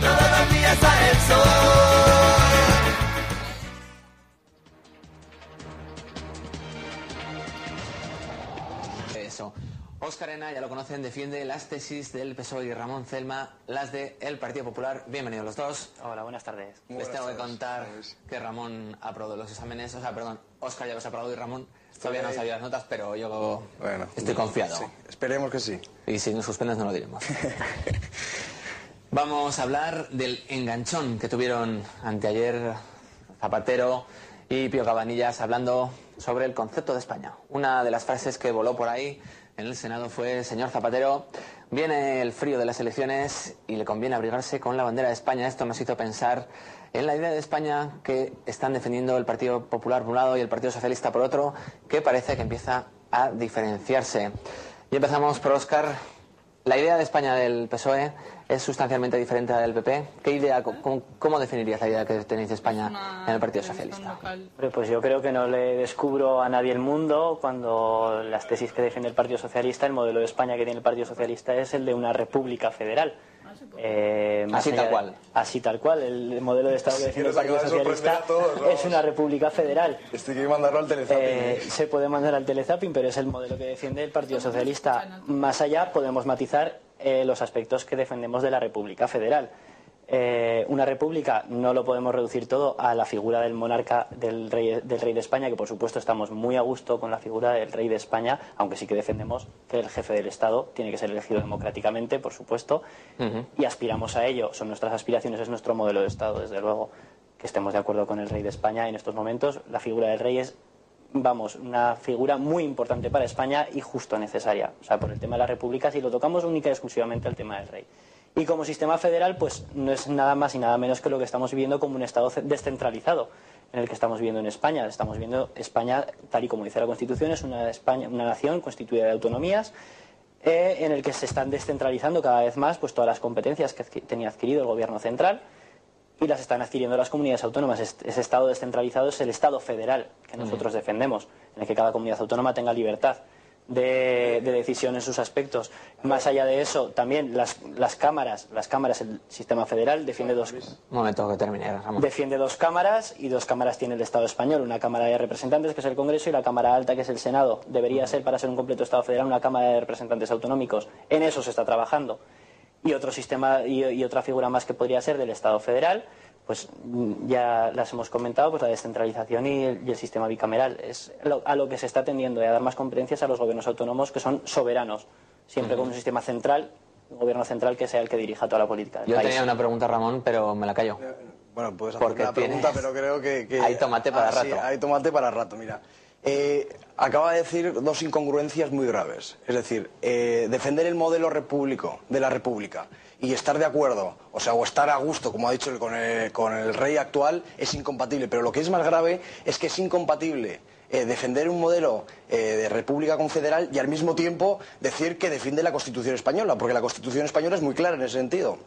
Todos los días sale el sol. Óscar Ena, ya lo conocen, defiende las tesis del PSOE y Ramón Celma, las de el Partido Popular. Bienvenidos los dos. Hola, buenas tardes. Les tengo que contar que Ramón aprobó los exámenes, o sea, perdón, Óscar ya los ha aprobado y Ramón todavía no ha salido las notas, pero yo Bueno, estoy confiado. sí, esperemos que sí. Y si nos suspendes no lo diremos. Vamos a hablar del enganchón que tuvieron anteayer Zapatero y Pío Cabanillas hablando sobre el concepto de España. Una de las frases que voló por ahí en el Senado fue, señor Zapatero, viene el frío de las elecciones y le conviene abrigarse con la bandera de España. Esto nos hizo pensar en la idea de España que están defendiendo el Partido Popular por un lado y el Partido Socialista por otro, que parece que empieza a diferenciarse. Y empezamos por Oscar. La idea de España del PSOE es sustancialmente diferente a la del PP. ¿Qué idea, cómo, cómo definirías la idea que tenéis de España en el Partido Socialista? Pues yo creo que no le descubro a nadie el mundo cuando las tesis que defiende el Partido Socialista, el modelo de España que tiene el Partido Socialista es el de una república federal. Eh, más Así allá tal cual. Así tal cual. El modelo de Estado que defiende el Partido Socialista todos, es una república federal. Este hay que mandarlo al telezapping. Eh, se puede mandar al telezapping, pero es el modelo que defiende el Partido Socialista. Más allá podemos matizar eh, los aspectos que defendemos de la República Federal. Eh, una república no lo podemos reducir todo a la figura del monarca del rey, del rey de España, que por supuesto estamos muy a gusto con la figura del rey de España, aunque sí que defendemos que el jefe del Estado tiene que ser elegido democráticamente, por supuesto, y aspiramos a ello. Son nuestras aspiraciones, es nuestro modelo de Estado, desde luego, que estemos de acuerdo con el rey de España en estos momentos. La figura del rey es vamos, una figura muy importante para España y justo necesaria. O sea, por el tema de la República, si lo tocamos única y exclusivamente al tema del rey. Y como sistema federal, pues no es nada más y nada menos que lo que estamos viviendo como un Estado ce- descentralizado, en el que estamos viviendo en España. Estamos viendo España, tal y como dice la Constitución, es una, España, una nación constituida de autonomías, eh, en el que se están descentralizando cada vez más pues, todas las competencias que tenía adquirido el Gobierno central y las están adquiriendo las comunidades autónomas. Este- Ese Estado descentralizado es el Estado federal que nosotros defendemos, en el que cada comunidad autónoma tenga libertad de, de decisión en sus aspectos. Más allá de eso, también las, las cámaras, las cámaras, el sistema federal defiende dos, Un momento que termine, Ramón. defiende dos cámaras y dos cámaras tiene el Estado español, una Cámara de Representantes que es el Congreso y la Cámara Alta que es el Senado. Debería ser para ser un completo Estado federal una Cámara de Representantes autonómicos. En eso se está trabajando. Y otro sistema y, y otra figura más que podría ser del Estado federal, pues mm, ya las hemos comentado, pues la descentralización y el, y el sistema bicameral. Es lo- a lo que se está tendiendo y a dar más competencias a los gobiernos autónomos que son soberanos, siempre con un sistema central, un gobierno central que sea el que dirija toda la política del Yo país. tenía una pregunta, Ramón, pero me la callo. Bueno, puedes hacer Porque una pregunta, pero creo que, que- Hay tomate para Ah, sí, rato. hay tomate para rato, mira. Eh, acaba de decir dos incongruencias muy graves. Es decir, eh, defender el modelo repúblico de la República y estar de acuerdo, o sea, o estar a gusto, como ha dicho el- con el, con el rey actual, es incompatible. Pero lo que es más grave es que es incompatible eh, defender un modelo eh, de república confederal y al mismo tiempo decir que defiende la Constitución española, porque la Constitución española es muy clara en ese sentido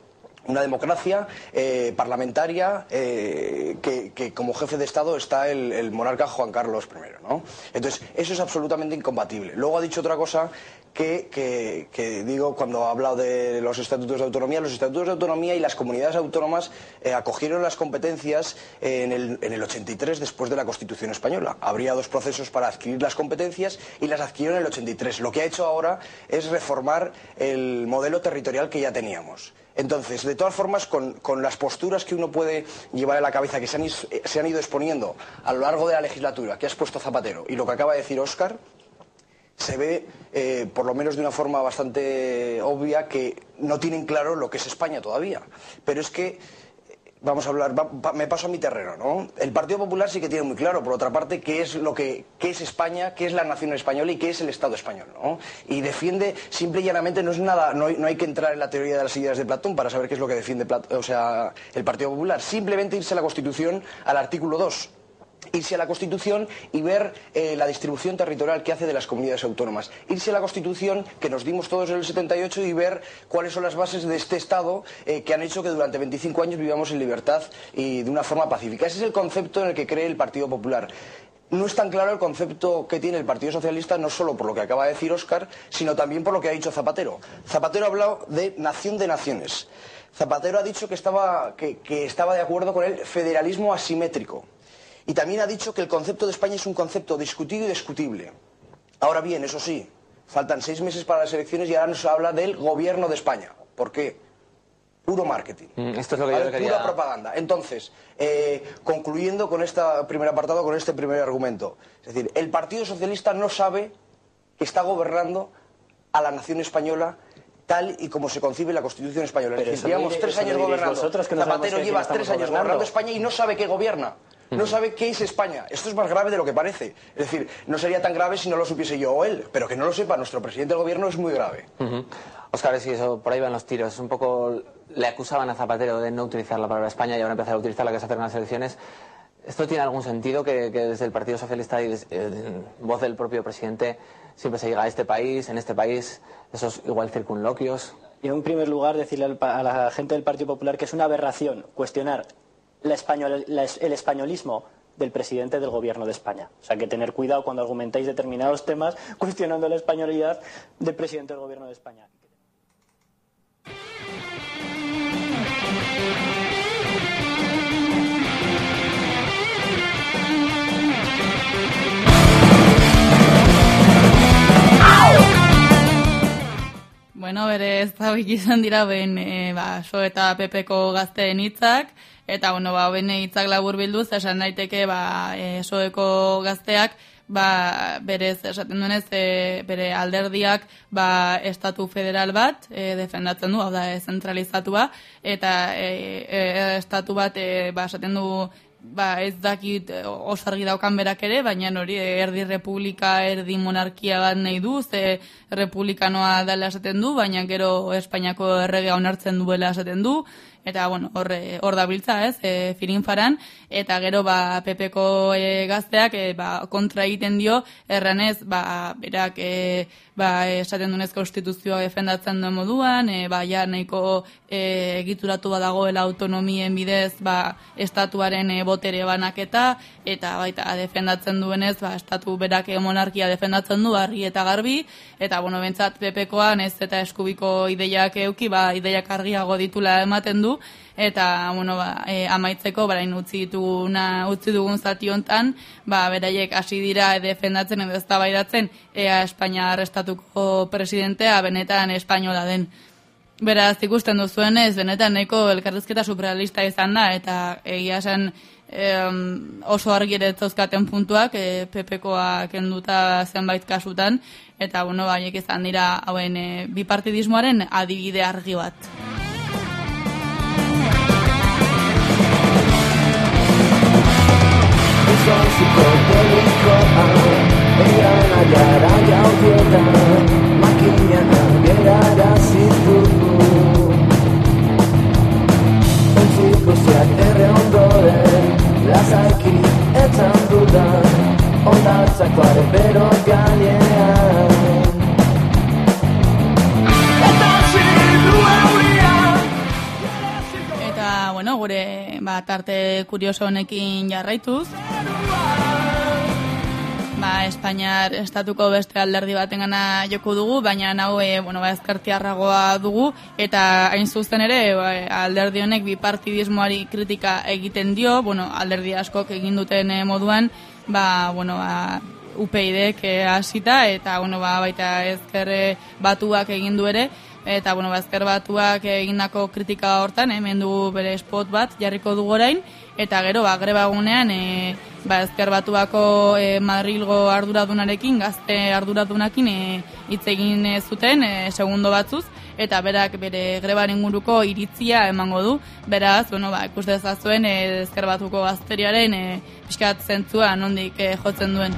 una democracia eh, parlamentaria eh, que, como jefe de Estado está el, monarca Juan Carlos I. ¿no? Entonces, eso es absolutamente incompatible. Luego ha dicho otra cosa que digo cuando ha hablado de los estatutos de autonomía. Los estatutos de autonomía y las comunidades autónomas eh, acogieron las competencias en el, en el 83 después de la Constitución española. Habría dos procesos para adquirir las competencias y las adquirieron en el 83. Lo que ha hecho ahora es reformar el modelo territorial que ya teníamos. Entonces, de todas formas, con, con las posturas que uno puede llevar en la cabeza, que se han, se han ido exponiendo a lo largo de la legislatura, que has puesto Zapatero, y lo que acaba de decir Óscar, se ve, eh, por lo menos de una forma bastante obvia, que no tienen claro lo que es España todavía. Pero es que, vamos a hablar, me paso a mi terreno, ¿no? El Partido Popular sí que tiene muy claro, por otra parte, qué es lo que qué es España, qué es la nación española y qué es el Estado español, ¿no? Y defiende, simple y llanamente, no es nada, no hay, no hay que entrar en la teoría de las ideas de Platón para saber qué es lo que defiende o sea, el Partido Popular. Simplemente irse a la Constitución, al artículo 2 irse a la Constitución y ver eh, la distribución territorial que hace de las comunidades autónomas. Irse a la Constitución que nos dimos todos en el 78 y ver cuáles son las bases de este Estado eh, que han hecho que durante 25 años vivamos en libertad y de una forma pacífica. Ese es el concepto en el que cree el Partido Popular. No es tan claro el concepto que tiene el Partido Socialista, no solo por lo que acaba de decir Óscar, sino también por lo que ha dicho Zapatero. Zapatero ha hablado de nación de naciones. Zapatero ha dicho que estaba, que- que estaba de acuerdo con el federalismo asimétrico. Y también ha dicho que el concepto de España es un concepto discutido y discutible. Ahora bien, eso sí, faltan seis meses para las elecciones y ahora nos habla del gobierno de España. ¿Por qué? Puro marketing. Mm, Esto es lo que ¿Vale? yo quería... Pura propaganda. Entonces, eh, concluyendo con este primer apartado, con este primer argumento. Es decir, el Partido Socialista no sabe que está gobernando a la nación española tal y como se concibe la Constitución española. Pero es decir, llevamos tres años gobernando. vosotros, que no sabemos Zapatero lleva tres años gobernando. gobernando España y no sabe qué gobierna. No sabe qué es España. Esto es más grave de lo que parece. Es decir, no sería tan grave si no lo supiese yo o él, pero que no lo sepa nuestro presidente del gobierno es muy grave. Ujú. Óscar, es que eso, por ahí van los tiros. Un poco le acusaban a Zapatero de no utilizar la palabra España y ahora empezar a utilizarla que se hacen las elecciones. ¿Esto tiene algún sentido que, que desde el Partido Socialista y des- eh, voz del propio presidente siempre se diga a este país, en este país, esos igual circunloquios? Y en primer lugar, decirle a la gente del Partido Popular que es una aberración cuestionar el españolismo del presidente del gobierno de España. O sea, que tener cuidado cuando argumentáis determinados temas cuestionando la españolidad del presidente del gobierno de España. Bueno, bere eztabik izan dira ben e, ba, so eta pepeko gazteen hitzak eta bueno, ba ben hitzak labur bilduz esan daiteke ba e, soeko gazteak ba berez esaten duenez e, bere alderdiak ba estatu federal bat e, defendatzen du, hau da e, zentralizatua eta e, e, estatu bat e, ba esaten du ba ez dakit eh, oso argi daukan berak ere, baina hori eh, erdi republika, erdi monarkia bat nahi du, ze republikanoa dela esaten du, baina gero Espainiako erregea onartzen duela esaten du, eta bueno, hor, hor da biltza, ez, e, firinfaran, eta gero ba pepeko e, gazteak e, ba, kontra egiten dio, erranez, ba, berak e, ba, esaten dunez konstituzioa defendatzen duen moduan, e, ba, ja nahiko e, egituratu badagoela autonomien bidez, ba, estatuaren e, botere banaketa, eta baita defendatzen duenez, ba, estatu berak monarkia defendatzen du, argi eta garbi, eta bueno, bentsat pepekoan ez eta eskubiko ideiak euki, ba, ideiak argiago ditula ematen du, eta bueno, ba, e, amaitzeko barain utzi dituguna utzi dugun zati hontan, ba beraiek hasi dira defendatzen edo eztabaidatzen ea Espainia arrestatuko presidentea benetan espainola den. Beraz, ikusten duzuenez, benetan nahiko elkarrizketa surrealista izan da, eta egia esan em, oso argi ere zozkaten puntuak, e, PPkoa kenduta zenbait kasutan, eta bueno, baiek izan dira hauen e, bipartidismoaren adibide argi bat. Gizon psikodelikoa Egan aiara jaudietan Makinan gerara zitugu Entziko zeak erre ondoren Lazaiki etzan dudan Ondartzako bero gainean bueno, gure ba, tarte kurioso honekin jarraituz. Ba, Espainiar estatuko beste alderdi batengana joko dugu, baina hau e, bueno, ba, ezkertiarragoa dugu, eta hain zuzen ere ba, alderdi honek bipartidismoari kritika egiten dio, bueno, alderdi askok egin duten eh, moduan, ba, bueno, ba, UPyDek eh, hasita. Eta bueno, ba, baita ezker batuak egin du ere eta bueno, ba, ezker batuak egindako kritika hortan hemen dugu bere spot bat jarriko dugu orain eta gero ba, greba egunean e, ba, ezker batuako e, Madrilgo arduradunarekin gazte arduradunakin hitz egin e, zuten e, segundo batzuz eta berak bere grebaren inguruko iritzia emango du. Beraz, bueno, ba, ikus dezazuen e, ezker batuko gazteriaren e, pixkat zentzua nondik e, jotzen duen.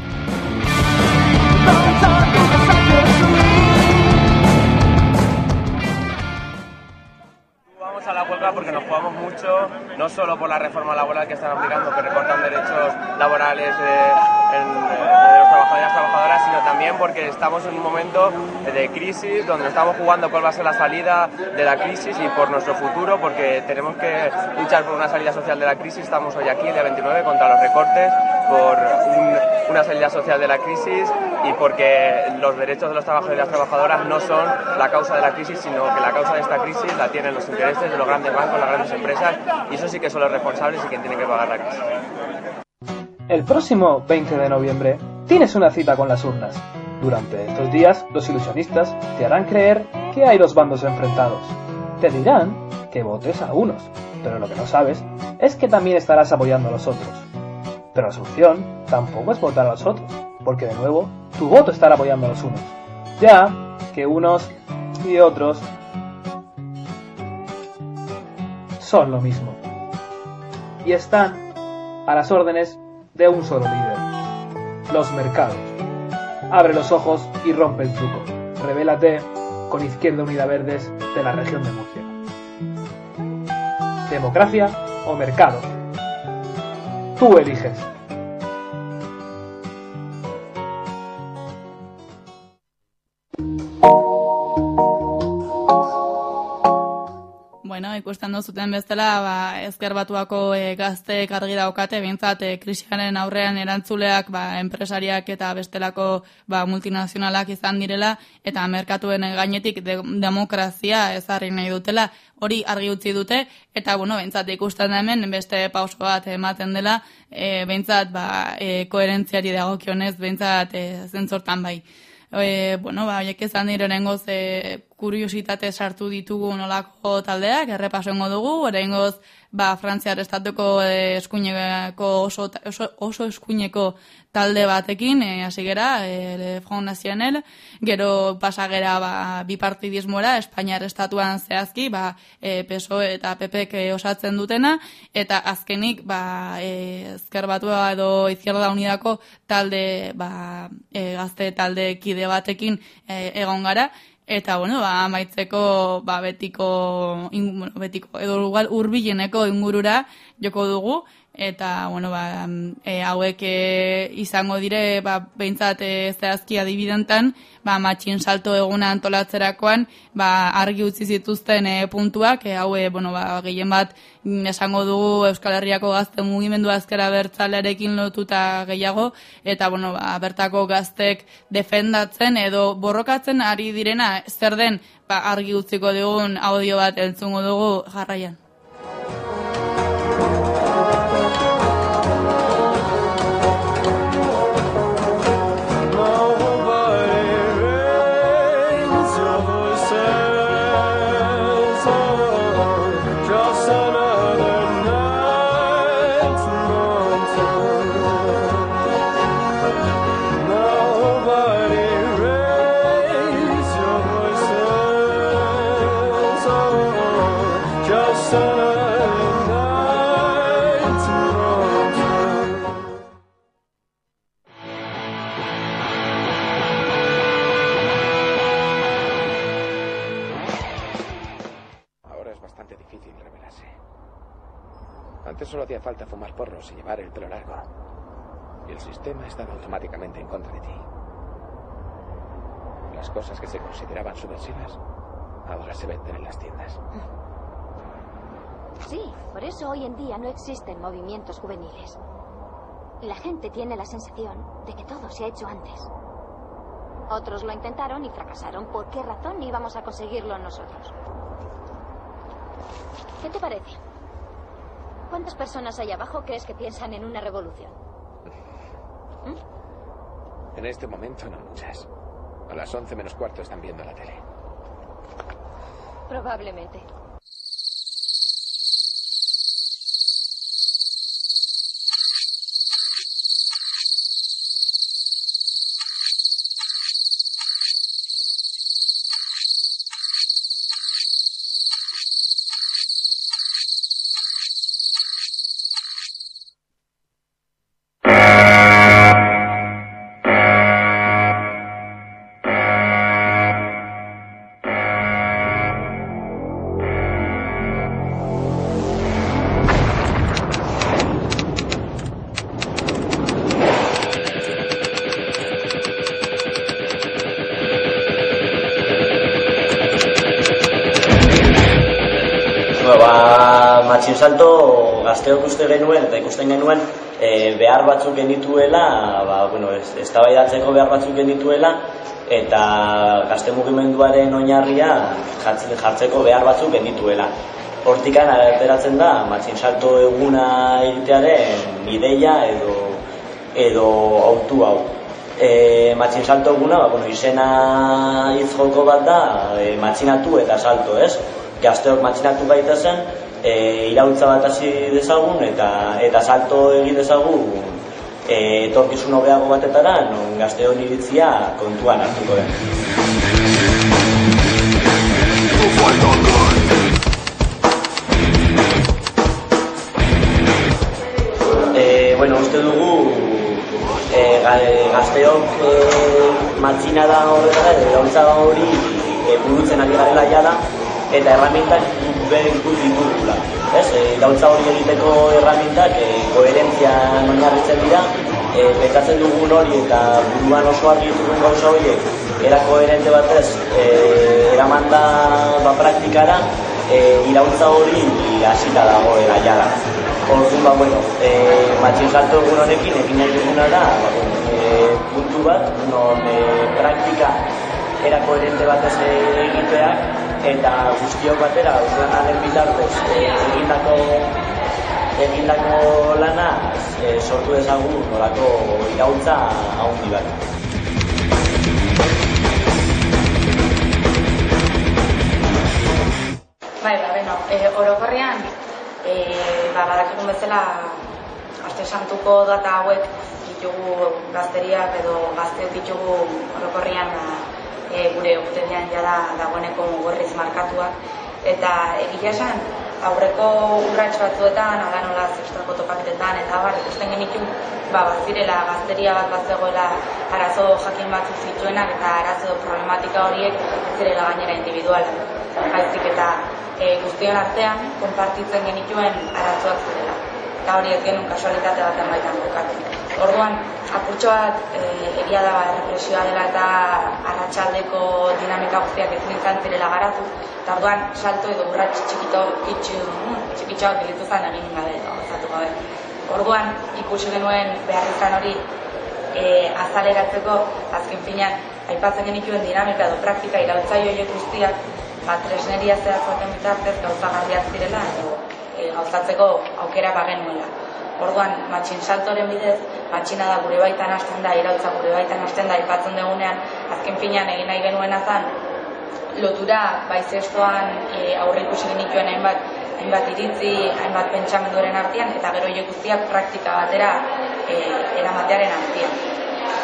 A la huelga porque nos jugamos mucho, no solo por la reforma laboral que están aplicando, que recortan derechos laborales en, eh, de los trabajadores y las trabajadoras, sino también porque estamos en un momento de crisis donde nos estamos jugando cuál va a ser la salida de la crisis y por nuestro futuro, porque tenemos que luchar por una salida social de la crisis. Estamos hoy aquí, el día 29, contra los recortes, por un- una salida social de la crisis y porque los derechos de los trabajadores y las trabajadoras no son la causa de la crisis, sino que la causa de esta crisis la tienen los intereses de los grandes bancos, las grandes empresas, y eso sí que son los responsables y quien tiene que pagar la crisis. El próximo 20 de noviembre tienes una cita con las urnas. Durante estos días, los ilusionistas te harán creer que hay dos bandos enfrentados. Te dirán que votes a unos, pero lo que no sabes es que también estarás apoyando a los otros. Pero la solución tampoco es votar a los otros, porque de nuevo tu voto estará apoyando a los unos. Ya que unos y otros son lo mismo. Y están a las órdenes de un solo líder. Los mercados. Abre los ojos y rompe el truco. Revélate con Izquierda Unida Verdes de la región de Murcia. Democracia o mercado. tú eliges. Ikusten duzuten bezala, ba, ezker batuako e, gazteek argi daukate, bintzat, e, krisiaren aurrean erantzuleak, ba, enpresariak eta bestelako ba, multinazionalak izan direla, eta merkatuen gainetik de, demokrazia ezarri nahi dutela, hori argi utzi dute, eta, bueno, bintzat, ikusten da hemen, beste pauso bat ematen dela, e, bintzat, ba, e, koherentziari dagokionez, bintzat, e, zentzortan bai. E, bueno, ba, horiek izan direnengoz e, kuriositate sartu ditugu nolako taldeak, errepasoengo dugu, oraingoz ba, Frantziar estatuko e, eskuineko oso, oso, oso eskuineko talde batekin, e, hasi e, Le Front National, gero pasagera ba, bipartidismora, Espainiar estatuan zehazki, ba, e, PSOE eta PPek e, osatzen dutena, eta azkenik, ba, e, ezker batua edo Izquierda Unidako talde, ba, e, gazte talde kide batekin e, egon gara, Eta, bueno, ba, amaitzeko, ba, betiko, in, bueno, betiko, edo igual urbileneko ingurura joko dugu, eta, bueno, ba, e, hauek e, izango dire, ba, behintzat e, zehazki adibidentan, ba, matxin salto eguna antolatzerakoan, ba, argi utzi zituzten e, puntuak, e, hau, e, bueno, ba, gehien bat, mm, esango dugu Euskal Herriako gazte mugimendu azkera bertzalearekin lotuta gehiago, eta, bueno, ba, bertako gaztek defendatzen edo borrokatzen ari direna, zer den, ba, argi utziko dugun audio bat entzungo dugu jarraian. Hacía falta fumar porros y llevar el pelo largo. El sistema estaba automáticamente en contra de ti. Las cosas que se consideraban subversivas ahora se venden en las tiendas. Sí, por eso hoy en día no existen movimientos juveniles. La gente tiene la sensación de que todo se ha hecho antes. Otros lo intentaron y fracasaron. ¿Por qué razón íbamos a conseguirlo nosotros? ¿Qué te parece? ¿Cuántas personas hay abajo crees que piensan en una revolución? En este momento no muchas. A las 11 menos cuarto están viendo la tele. Probablemente. Genituela, ba, bueno, ez, eztabaidatzeko behar batzuk genituela eta gazte mugimenduaren oinarria jartzeko behar batzuk genituela. Hortikan ateratzen da matxin salto eguna egitearen ideia edo edo autu hau. E, matxin salto eguna, ba, bueno, izena hitz joko bat da, e, matxinatu eta salto, ez? Gazteok matxinatu baita zen, e, iraultza bat hasi dezagun eta eta salto egin dezagun e, etorkizun hobeago batetara, non gazteon iritzia kontuan hartuko den. E, bueno, uste dugu e, ga, gazteok e, matxina da horretara, edo hori e, burutzen ari garela jada, eta erramintak be- guk ditugula. Ez, e, gautza hori egiteko erramintak e, koherentzian oinarritzen dira, e, betatzen dugun hori eta buruan oso argi ditugun gauza horiek era koherente batez e, eraman da ba, praktikara, e, irautza hori hasita dagoela jala. Orduan, ba, bueno, e, matxin salto egun honekin egin nahi duguna da, e, puntu bat, non e, praktika era koherente batez egiteak, eta guztiok batera, auslanaren bitartez e, egindako egindako lana e, sortu dezagun nolako irautza haundi bat. Bai, ba, beno, e, orokorrean, e, ba, badakigun bezala, arte santuko data hauek ditugu gazteriak edo gazte ditugu orokorrean ba, e, gure urtean jada dagoeneko mugorriz markatuak. Eta egia esan, aurreko urrats batzuetan, ala nola zestako topaketetan, eta bar, ikusten genitu, ba, bazirela gazteria bat bazegoela arazo jakin batzu zituenak eta arazo problematika horiek zirela gainera individualak. Baizik eta e, guztion artean konpartitzen genituen arazoak zirela. Eta hori ez genuen kasualitate baten baitan bukatu. Orduan, apurtxo bat e, egia da represioa dela eta arratsaldeko dinamika guztiak ezin izan zirela garatu. Eta orduan, salto edo urrats txikito, kitxu, txikitxoak gelitu zen egin gabe, gozatu gabe. Orduan, ikusi genuen behar izan hori e, azaleratzeko, azken finean, aipatzen genituen dinamika edo praktika irautzaio horiek guztiak, ba, tresneria zehatzaten bitartez gauzagarriak zirela edo e, gauzatzeko aukera bagenuela. Orduan, matxin saltoren bidez, matxina da gure baitan hasten da, irautza gure baitan hasten da, aipatzen dugunean, azken finean egin nahi genuena zan, lotura bai zestoan e, aurre ikusi genituen hainbat hainbat iritzi, hainbat pentsamenduaren artean, eta gero horiek guztiak praktika batera e, eramatearen artean.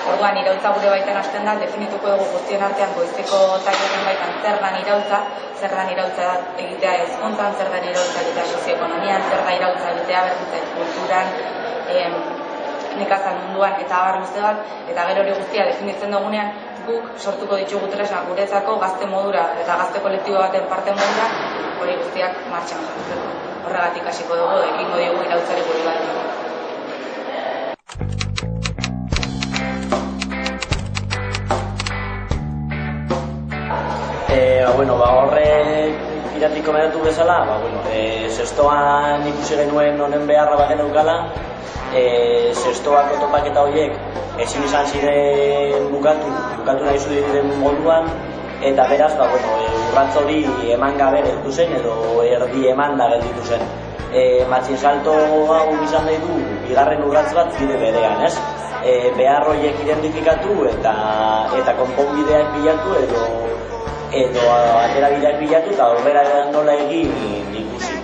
Orduan, irautza gure baitan hasten da, definituko dugu guztien artean goizeko tailerren baitan zer dan irautza, zer dan irautza egitea hezkuntzan, zer dan irautza egitea sozioekonomian, zer da irautza egitea berrute kulturan, em, nekazal munduan eta abar luze bat, eta gero hori guztia definitzen dugunean, guk sortuko ditugu tresna guretzako gazte modura eta gazte kolektibo baten parte modura, hori guztiak martxan jartzeko. Horregatik hasiko dugu, ekingo diogu irautzari gure bat. E, bueno, ba, horre iratik komentatu bezala, ba, bueno, e, zestoan ikusi genuen honen beharra bat geneukala, e, zestoako topaketa horiek ezin izan ziren bukatu, bukatu nahi zuen moduan, eta beraz, ba, bueno, e, urratz hori eman gabe gelditu zen, edo erdi eman da gelditu zen. E, matxin salto hau izan nahi du, bigarren urratz bat zide berean, ez? E, behar horiek identifikatu eta eta konponbideak bilatu edo edo atera bideak bilatu eta aurrera nola egin ikusi.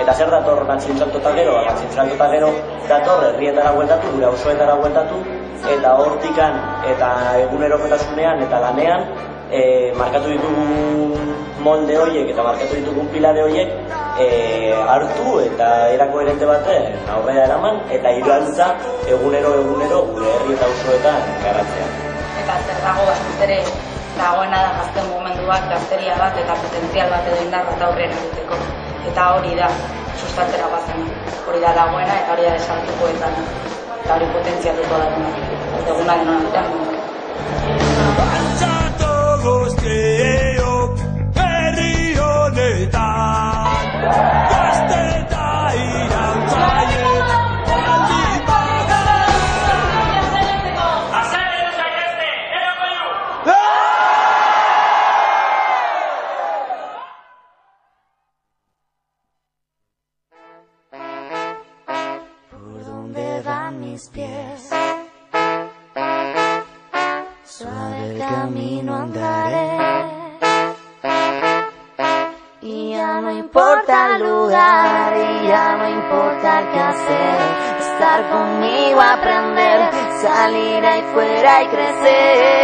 Eta zer dator eta gero? Salto eta gero dator herrietara bueltatu, gure auzoetara bueltatu, eta hortikan eta egunerokotasunean eta lanean e, markatu ditugun molde horiek eta markatu ditugun pilare horiek e, hartu eta erako erente baten aurrera eraman eta irautza egunero egunero gure herri eta auzoetan garatzea. Eta zer dago batez ere dagoena da gazte mugimenduak gazteria bat eta potentzial bat edo indar bat aurrera egiteko. Eta hori da sustatzera bazen. Hori da dagoena eta hori da desaltuko eta eta hori potentziatuko da Ez duguna denon Altxatu guztiok herri honetan andaré. Y ya no importa el lugar, y ya no importa qué hacer. Estar conmigo, aprender, salir ahí fuera y crecer.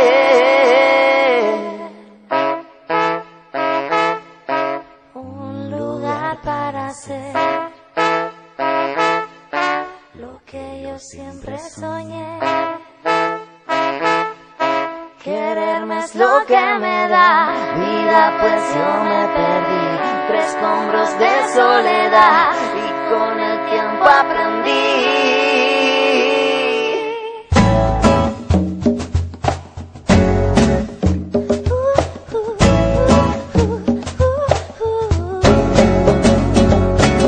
Un lugar para ser lo que yo siempre soñé. que me da vida, pues yo me perdí tres escombros de soledad y con el tiempo aprendí.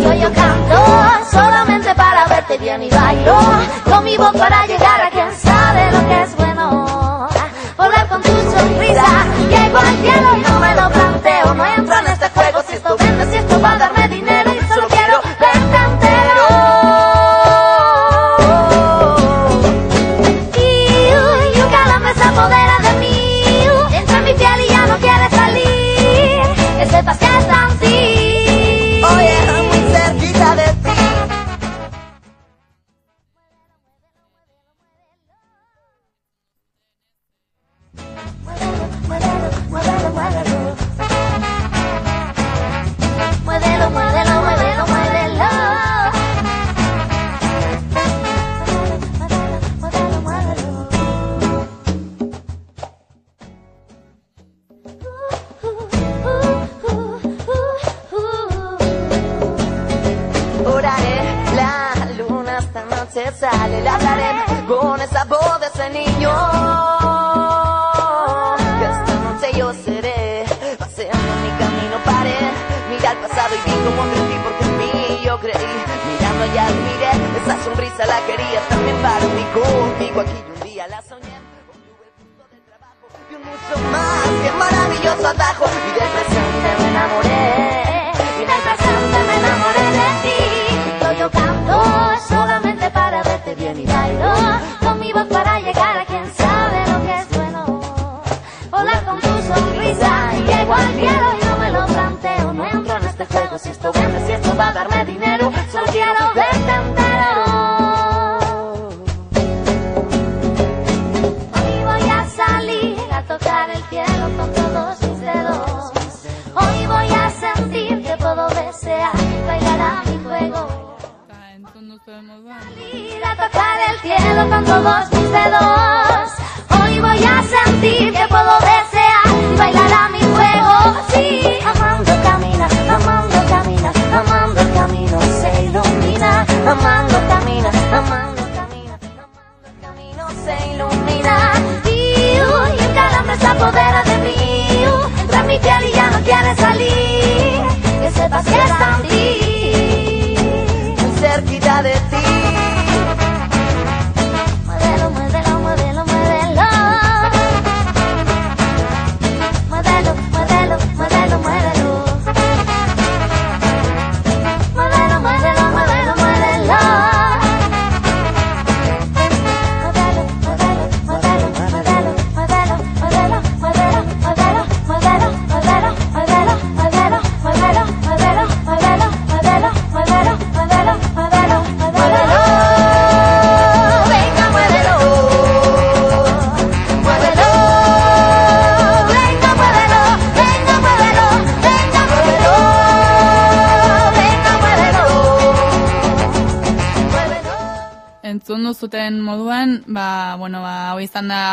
Yo yo canto solamente para verte bien y bailo con mi voz para llegar a quien sabe lo que es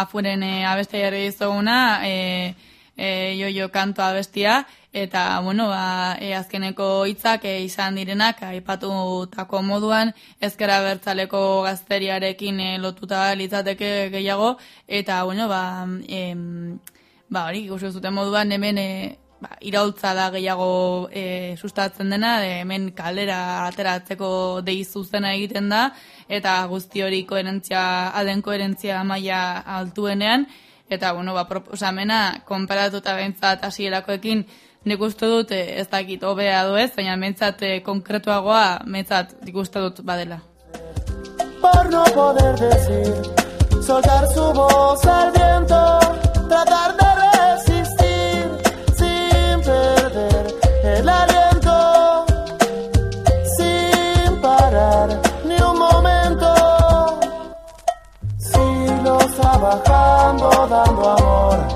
afuren eh, e, abeste jarri izoguna, e, eh, e, eh, jo jo kanto abestia, eta, bueno, ba, e, azkeneko hitzak e, izan direnak, aipatu tako moduan, ezkera bertzaleko gazteriarekin e, lotuta litzateke gehiago, eta, bueno, ba, e, ba, hori, ikusi zuten moduan, hemen, e, ba, iraultza da gehiago e, sustatzen dena, hemen kalera ateratzeko deizu zena egiten da, eta guzti hori koherentzia, alden koherentzia maila altuenean, eta, bueno, ba, proposamena, konparatuta bentsat asielakoekin, nik uste dut eh, ez dakit hobea du ez, baina mentzat eh, konkretuagoa mentzat nik uste dut badela. Por no poder decir, soltar su voz al viento, tratar de pasando ahora.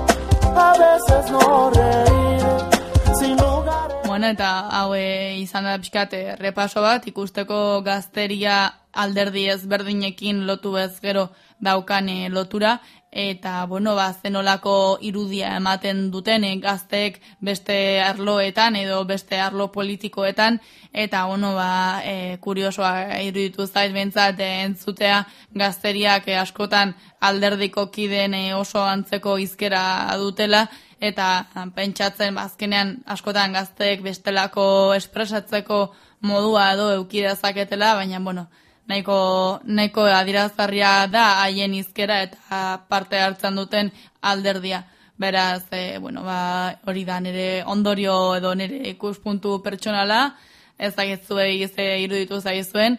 A veces no reír, sin lugar. Bueno, eta hau eh, izan da pixkate eh, repaso bat ikusteko gazteria alderdi ezberdinekin lotu ez gero daukan eh, lotura eta bueno, ba, zenolako irudia ematen duten eh, gazteek beste arloetan edo beste arlo politikoetan, eta bueno, ba, e, kuriosoa iruditu zait bentsat e, entzutea gazteriak e, askotan alderdiko kideen e, oso antzeko izkera dutela, eta pentsatzen ba, azkenean askotan gazteek bestelako espresatzeko modua edo eukidezaketela, baina bueno, nahiko, nahiko adirazgarria da haien izkera eta parte hartzen duten alderdia. Beraz, e, bueno, ba, hori da nire ondorio edo nire ikuspuntu pertsonala, ez dakitzuei ze iruditu zaizuen,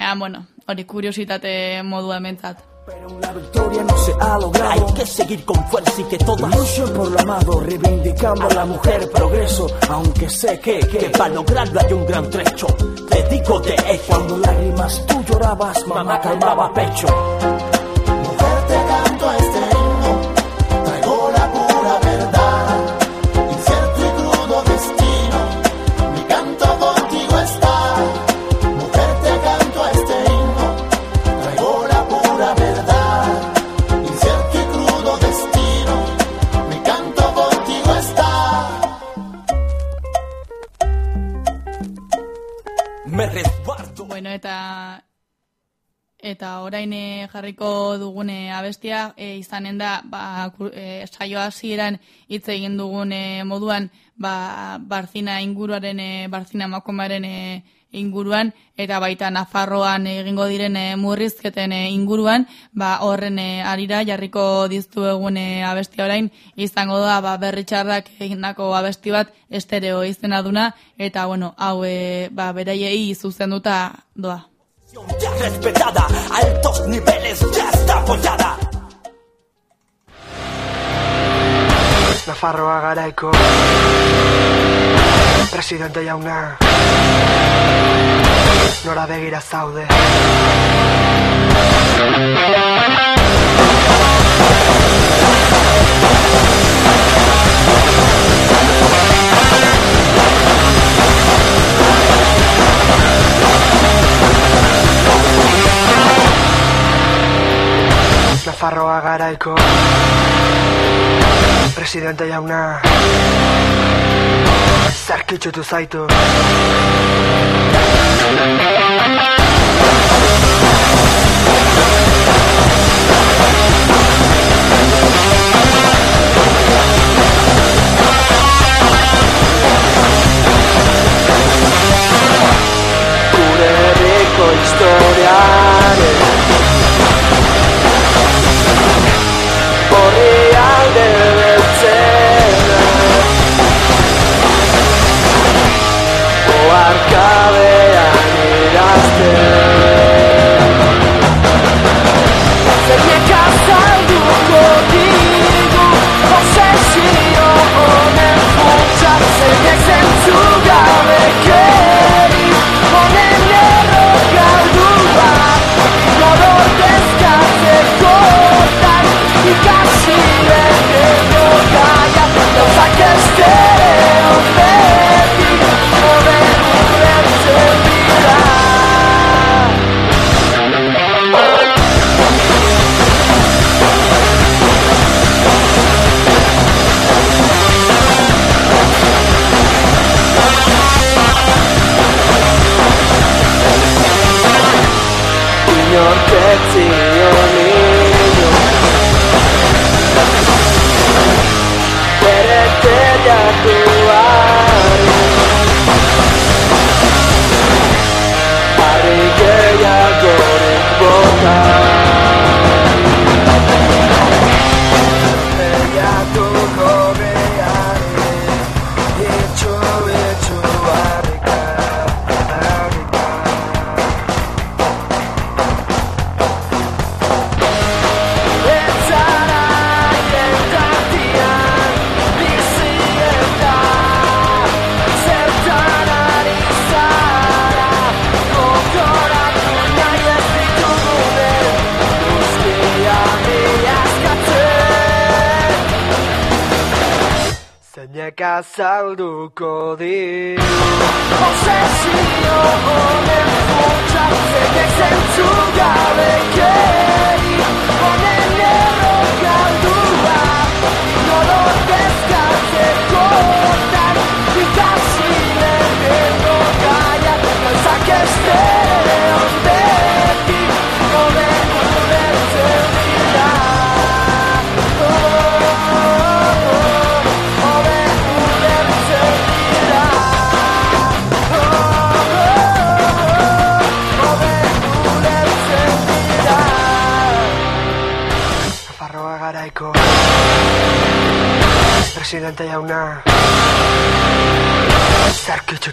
Ea, bueno, hori kuriositate modua ementzat. La victoria no se ha logrado. Hay que seguir con fuerza y que todas luchen por lo amado, reivindicando a la mujer progreso. Aunque sé que, que para lograrlo hay un gran trecho. Te digo de hecho. Cuando lágrimas tú llorabas, mamá calmaba pecho. Mujer, te canto este e, izanen da ba, ku- eh, saio hasieran hitz egin dugun eh, moduan ba, Barzina inguruaren eh, Barzina emakumearen eh, inguruan eta baita Nafarroan egingo diren eh, murrizketen eh, inguruan ba horren eh, arira jarriko diztu egun eh, abestia orain izango da ba berritxarrak egindako abesti bat estereo izena duna eta bueno hau eh, ba beraiei zuzenduta doa respetada, altos niveles ya está apoyada. Nafarroa garaiko. Presidente jauna. Nora begira zaude. Nafarroa garaiko Presidente jauna. Zarkitzutu zaitu. Gure herriko historiaren Horri alde Oarkabean irazten Zeinek azalduko digu Obsesio honen funtsa Zeinek bota azalduko di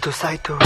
Zarkitzutu zaitu.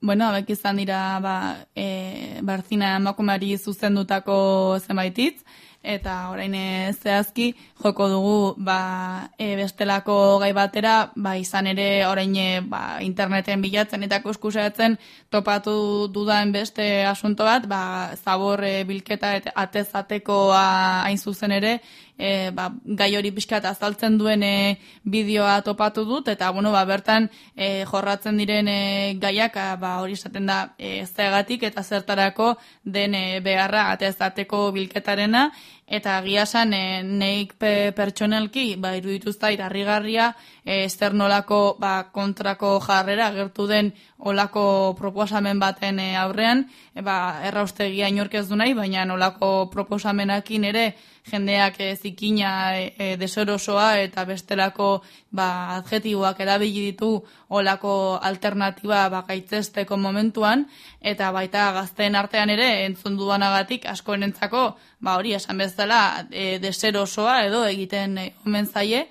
Bueno, hauek izan dira ba, e, Barzina emakumeari zuzendutako zenbaititz, eta orain zehazki joko dugu ba, e, bestelako gai batera, ba, izan ere orain e, ba, interneten bilatzen eta kuskusatzen topatu dudan beste asunto bat, ba, zabor e, bilketa eta atezatekoa hain zuzen ere, e, ba, gai hori pixkat azaltzen duen e, bideoa topatu dut, eta bueno, ba, bertan e, jorratzen diren e, gaiak ba, hori esaten da e, zegatik eta zertarako den e, beharra atezateko bilketarena, eta giasan e, neik pe, pertsonelki ba, iruditu zait harrigarria e, zer nolako ba, kontrako jarrera agertu den olako proposamen baten e, aurrean, e, ba, erraustegia inork ez du nahi, baina olako proposamenakin ere jendeak e, zikina e, e, desorosoa eta bestelako ba, adjetiboak erabili ditu olako alternatiba ba, gaitzesteko momentuan, eta baita gazteen artean ere entzun dudanagatik askorenentzako ba, hori esan bezala e, deserosoa edo egiten e, omen zaie,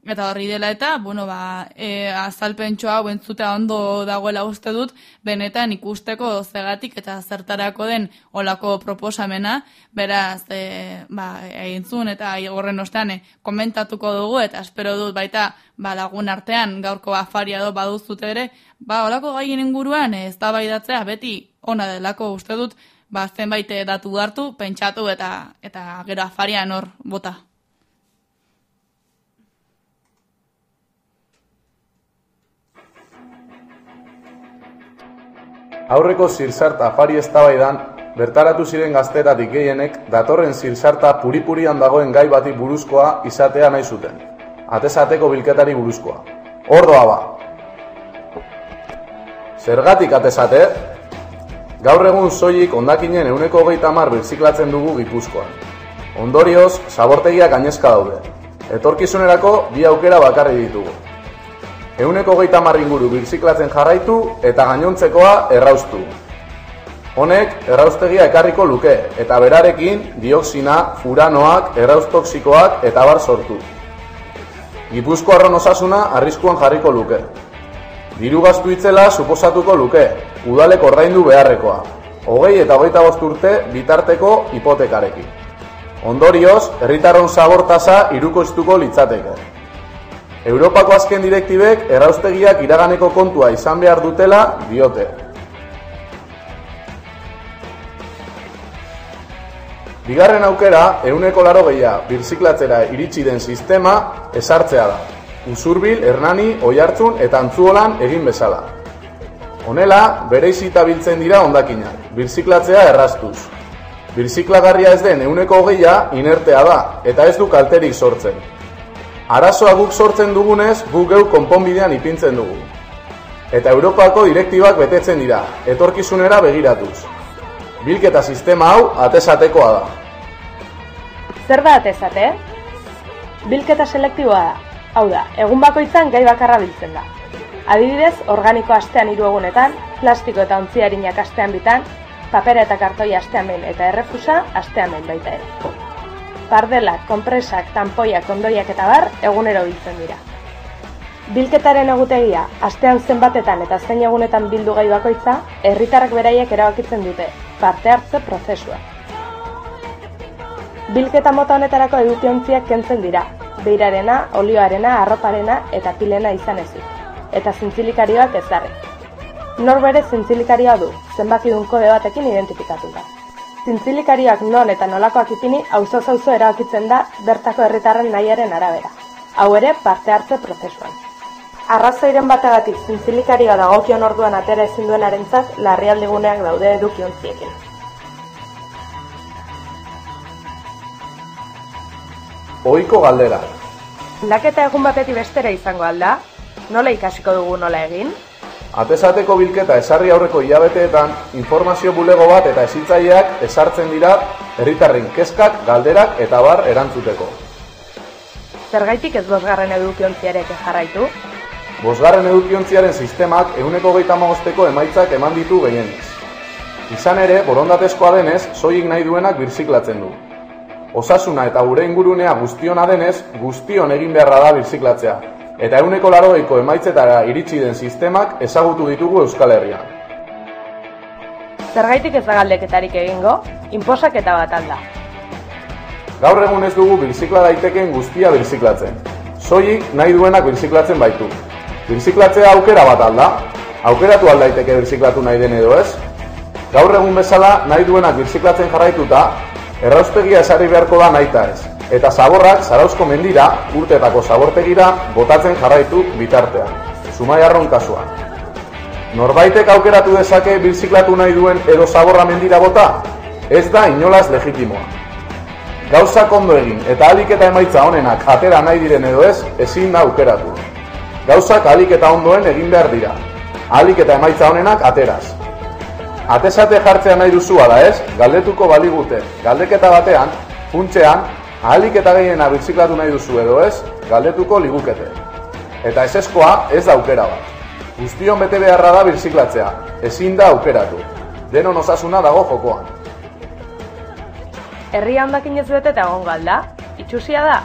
Eta horri dela eta, bueno, ba, e, azalpentsu hau entzutea ondo dagoela uste dut, benetan ikusteko zegatik eta zertarako den olako proposamena, beraz, e, ba, entzun eta horren ostean e, komentatuko dugu, eta espero dut baita ba, lagun artean gaurko afaria do baduzute ere, ba, olako gaien inguruan ez da beti ona delako uste dut, ba, zenbait datu hartu, pentsatu eta eta gero afarian hor bota. Aurreko zirsart afari eztabaidan bertaratu ziren gazteratik gehienek datorren zirsarta puripurian dagoen gai bati buruzkoa izatea nahi zuten. Atesateko bilketari buruzkoa. Ordoa ba. Zergatik atesate? Gaur egun soilik ondakinen euneko hogeita mar birziklatzen dugu gipuzkoan. Ondorioz, zabortegiak gainezka daude. Etorkizunerako bi aukera bakarri ditugu. Euneko geita inguru birziklatzen jarraitu eta gainontzekoa erraustu. Honek erraustegia ekarriko luke eta berarekin dioxina, furanoak, erraustoksikoak eta bar sortu. Gipuzko arron osasuna arriskuan jarriko luke. Diru gaztu itzela suposatuko luke, udalek ordaindu beharrekoa. Hogei eta hogeita urte bitarteko hipotekarekin. Ondorioz, herritarron zabortasa irukoiztuko litzateke. Europako azken direktibek erraustegiak iraganeko kontua izan behar dutela diote. Bigarren aukera, euneko laro gehia birziklatzera iritsi den sistema esartzea da. Usurbil, Hernani, Oiartzun eta Antzuolan egin bezala. Honela, bere biltzen dira ondakinak, birziklatzea errastuz. Birziklagarria ez den euneko hogeia inertea da, eta ez du kalterik sortzen. Arazoa guk sortzen dugunez, guk geu konponbidean ipintzen dugu. Eta Europako direktibak betetzen dira, etorkizunera begiratuz. Bilketa sistema hau atesatekoa da. Zer da atezate? Bilketa selektiboa da. Hau da, egun bakoitzan gai bakarra biltzen da. Adibidez, organiko astean hiru egunetan, plastiko eta ontziarinak astean bitan, papera eta kartoia astean behin eta errefusa astean behin baita ere. Pardelak, konpresak, tanpoiak, ondoiak eta bar egunero biltzen dira. Bilketaren egutegia, astean zenbatetan eta zein egunetan bildu gai bakoitza, herritarrak beraiek erabakitzen dute, parte hartze prozesua. Bilketa mota honetarako edukiontziak kentzen dira, beirarena, olioarena, arroparena eta pilena izan ezik, eta zintzilikarioak ezarri. Nor bere zintzilikaria du, zenbakidun kode batekin identifikatu da. Zintzilikariak non eta nolakoak ipini auzo auzo erabakitzen da bertako herritarren nahiaren arabera. Hau ere parte hartze prozesuan. Arrazoiren bategatik zintzilikaria dagokion orduan atera ezin duenarentzat larrialdiguneak daude edukiontziekin. Ohiko galdera. Aldaketa egun batetik bestera izango alda? Nola ikasiko dugu nola egin? Atesateko bilketa esarri aurreko hilabeteetan informazio bulego bat eta ezitzaileak esartzen dira herritarren kezkak, galderak eta bar erantzuteko. Zergaitik ez bosgarren edukiontziarek jarraitu? Bosgarren edukiontziaren sistemak euneko geita magosteko emaitzak eman ditu gehienez. Izan ere, borondatezkoa denez, soilik nahi duenak birziklatzen du. osasuna eta gure ingurunea guztiona denez, guztion egin beharra da birziklatzea. Eta euneko larogeiko emaitzetara iritsi den sistemak ezagutu ditugu Euskal Herrian. Zergaitik ez da galdeketarik egingo, inposaketa bat alda. Gaur egun ez dugu birzikla daitekeen guztia birziklatzen. Soilik nahi duenak birziklatzen baitu. Birziklatzea aukera bat alda, aukeratu aldaiteke birziklatu nahi den edo ez. Gaur egun bezala nahi duenak birziklatzen jarraituta, erraustegia esarri beharko da nahita ez. Eta zaborrak zarauzko mendira, urtetako zabortegira, botatzen jarraitu bitartean. Zumaiarron kasuan. Norbaitek aukeratu dezake birziklatu nahi duen edo zaborra mendira bota? Ez da inolaz legitimoa. Gauzak ondo egin eta alik eta emaitza honenak atera nahi diren edo ez, ezin da aukeratu. Gauzak alik eta ondoen egin behar dira. Alik eta emaitza honenak ateraz. Atesate jartzea nahi duzu da ez, galdetuko baligute. Galdeketa batean, funtzean, ahalik eta gehiena birziklatu nahi duzu edo ez, galdetuko ligukete. Eta eseskoa ez da aukera bat. Guztion bete beharra da birziklatzea, ezin da aukeratu. Denon osasuna dago jokoan. Herria hondakin ez beteta egon galda, itxusia da.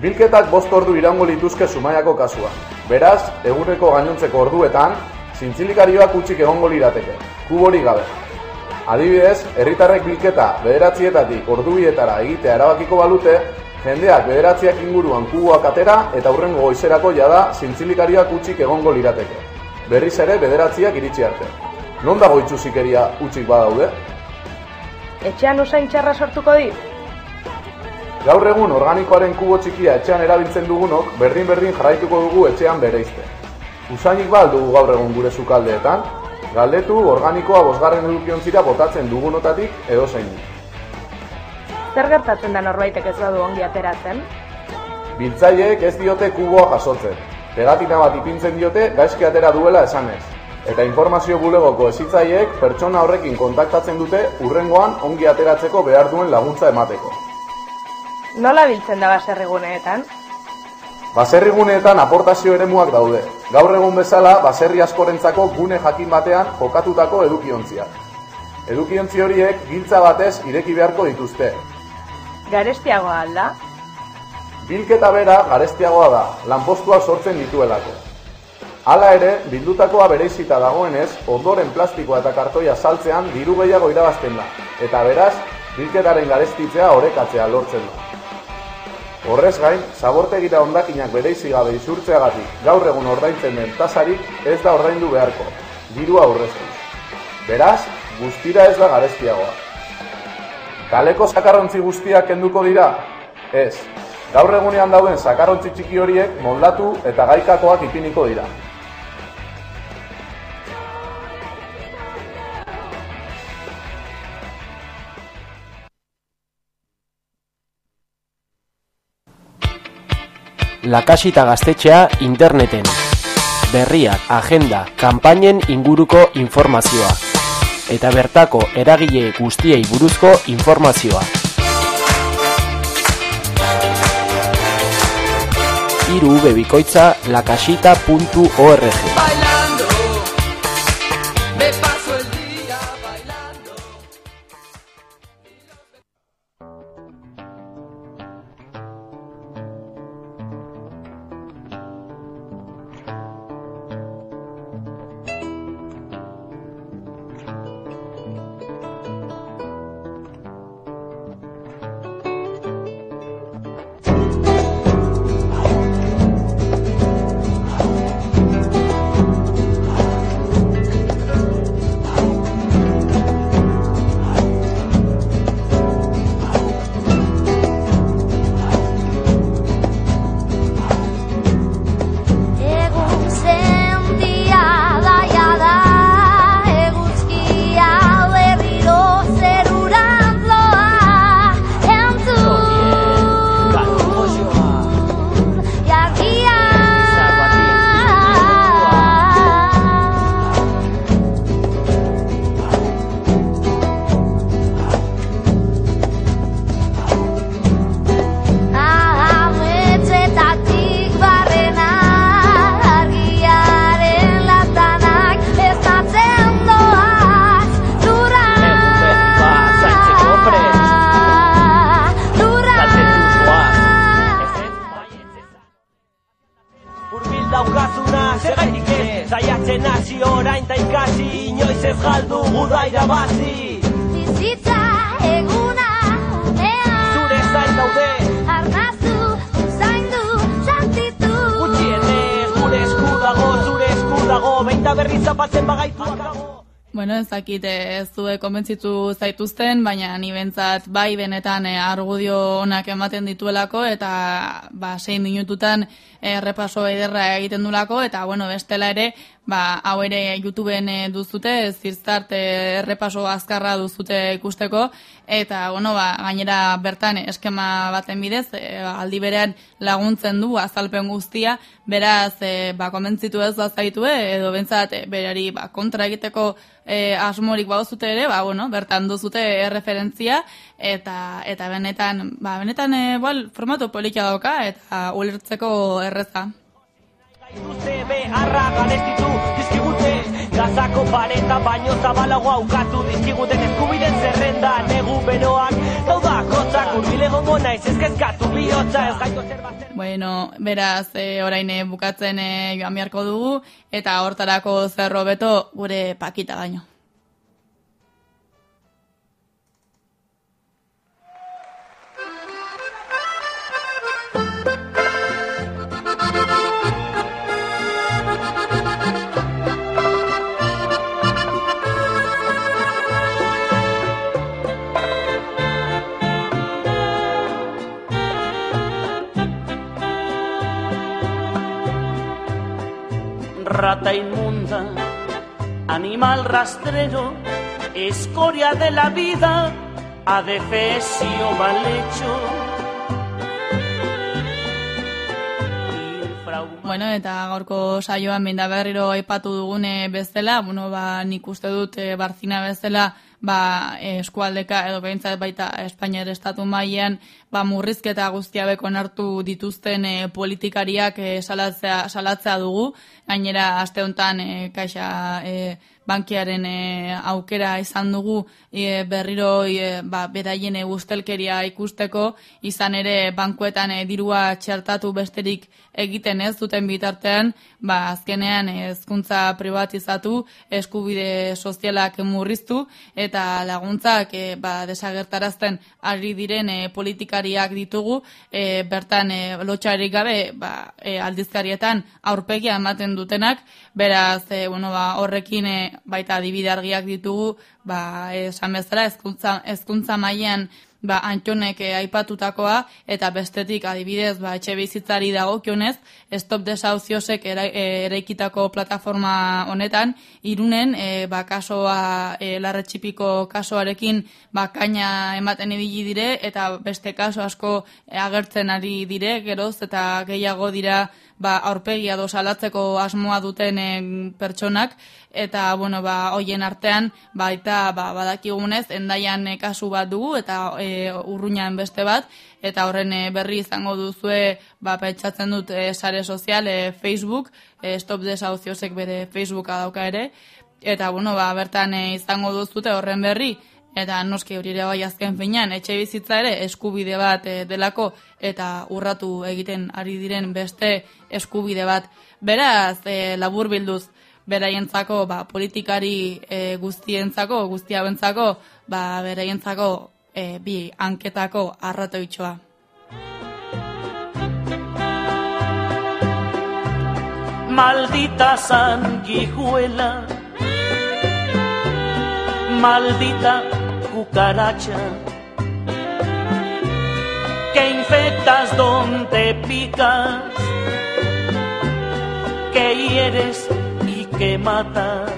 Bilketak bost ordu iraungo lituzke Zumaiako kasua. Beraz, eguneko gainontzeko orduetan, zintzilikarioak utxik egongo lirateke, kubori gabe. Adibidez, herritarrek bilketa bederatzietatik ordubietara egitea erabakiko balute, jendeak bederatziak inguruan kuboak atera eta hurrengo goizerako jada zintzilikarioak utxik egongo lirateke. Berriz ere bederatziak iritsi arte. Non dago itxusikeria utxik badaude? Etxean usain txarra sortuko dit? Gaur egun organikoaren kubo txikia etxean erabiltzen dugunok, berdin-berdin jarraituko dugu etxean bereizte. Usainik ba dugu gaur egun gure sukaldeetan, galdetu organikoa bosgarren edukiontzira botatzen dugunotatik edo zeinik. Zer gertatzen da norbaitek ez badu ongi ateratzen? Biltzaileek ez diote kuboa jasotzen. Pegatina bat ipintzen diote gaizki atera duela esanez. Eta informazio bulegoko ezitzaileek pertsona horrekin kontaktatzen dute urrengoan ongi ateratzeko behar duen laguntza emateko. Nola biltzen da baserriguneetan? Baserriguneetan aportazio eremuak daude. Gaur egun bezala, baserri askorentzako gune jakin batean jokatutako edukiontziak. Edukiontzi horiek giltza batez ireki beharko dituzte. Garestiagoa alda? Bilketa bera garestiagoa da, lanpostua sortzen dituelako. Hala ere, bildutakoa bereizita dagoenez, ondoren plastikoa eta kartoia saltzean diru gehiago irabazten da, eta beraz, bilketaren garestitzea orekatzea lortzen da. Horrez gain, zabortegira ondakinak bereizi gabe isurtzeagatik gaur egun ordaintzen den tasarik ez da ordaindu beharko, dirua aurreztuz. Beraz, guztira ez da garestiagoa. Kaleko sakarrontzi guztiak kenduko dira? Ez. Gaur egunean dauden sakarrontzi txiki horiek moldatu eta gaikakoak ipiniko dira. Lakasita gaztetxea interneten. Berriak, agenda, kanpainen inguruko informazioa. Eta bertako eragile guztiei buruzko informazioa. Iru bebikoitza lakasita.org konbentzitu zaituzten, baina ni bentzat bai benetan eh, argudio onak ematen dituelako eta ba, sein minututan eh, repaso ederra egiten dulako eta bueno, bestela ere ba, hau ere YouTubeen eh, duzute, zirzart eh, errepaso azkarra duzute ikusteko. Eta bueno, ba, gainera bertan eskema baten bidez eh, aldi berean laguntzen du azalpen guztia, beraz eh, ba, konbentzitu ez zaitue edo bentzat eh, berari ba, kontra egiteko e, asmorik bauzute ere, ba, bueno, bertan duzute erreferentzia, eta eta benetan, ba, benetan e, bal, formatu polikia dauka, eta ulertzeko erreza. Gaituzte beharra garestitu dizkigute. Gazako pareta baino zabalago aukatu dizkiguten eskubiden zerrenda. Negu beroak dauda kotzak urbile gongo naiz. Ezkezkatu bihotza ez gaitu zer bat Bueno, beraz, e, orain e, bukatzen e, joan beharko dugu, eta hortarako zerro beto gure pakita baino. Rata inmunda, animal rastrero, escoria de la vida, adefesio mal hecho. Bueno, eta gaurko saioan behin da berriro aipatu dugune bezala, bueno, ba, nik uste dut e, barzina bezala, ba, eh, eskualdeka edo behintzat baita Espainiar estatu mailan ba, murrizketa guztia beko hartu dituzten e, politikariak e, salatzea, salatzea dugu. Gainera, aste honetan e, kaixa e, bankiaren e, aukera izan dugu e, berriro e, ba, beraien e, ikusteko, izan ere bankuetan e, dirua txertatu besterik egiten ez duten bitartean, ba, azkenean hezkuntza privatizatu, eskubide sozialak murriztu, eta laguntzak e, ba, desagertarazten ari diren e, politikariak ditugu, e, bertan e, lotxarik gabe ba, e, aldizkarietan aurpegia ematen dutenak, beraz, e, bueno, ba, horrekin baita adibide argiak ditugu, ba, esan bezala, ezkuntza, ezkuntza mailan ba, antxonek eh, aipatutakoa, eta bestetik adibidez, ba, etxe bizitzari dagokionez, Stop Desahuciosek era, eh, eraikitako plataforma honetan, irunen, e, ba, kasoa, e, larretxipiko kasoarekin, ba, kaina ematen ibili dire, eta beste kaso asko e, agertzen ari dire, geroz, eta gehiago dira, ba, aurpegia do salatzeko asmoa duten pertsonak. Eta bueno ba hoien artean baita ba badakigunez endaian eh, kasu bat dugu eta e, urruñan beste bat. Eta horren eh, berri izango duzue ba pentsatzen dut eh, sare sozial eh, Facebook eh, Stop Desahuciosek bere Facebooka dauka ere. Eta bueno ba bertan eh, izango duzute horren berri Eta noski hori ere bai azken finean, etxe bizitza ere eskubide bat eh, delako eta urratu egiten ari diren beste eskubide bat. Beraz, e, labur bilduz, beraientzako ba, politikari e, guztientzako, guztiabentzako, ba, beraientzako e, bi hanketako arratoitxoa. Maldita sanguijuela, maldita cucaracha, que infectas donde picas, que hieres y que matas.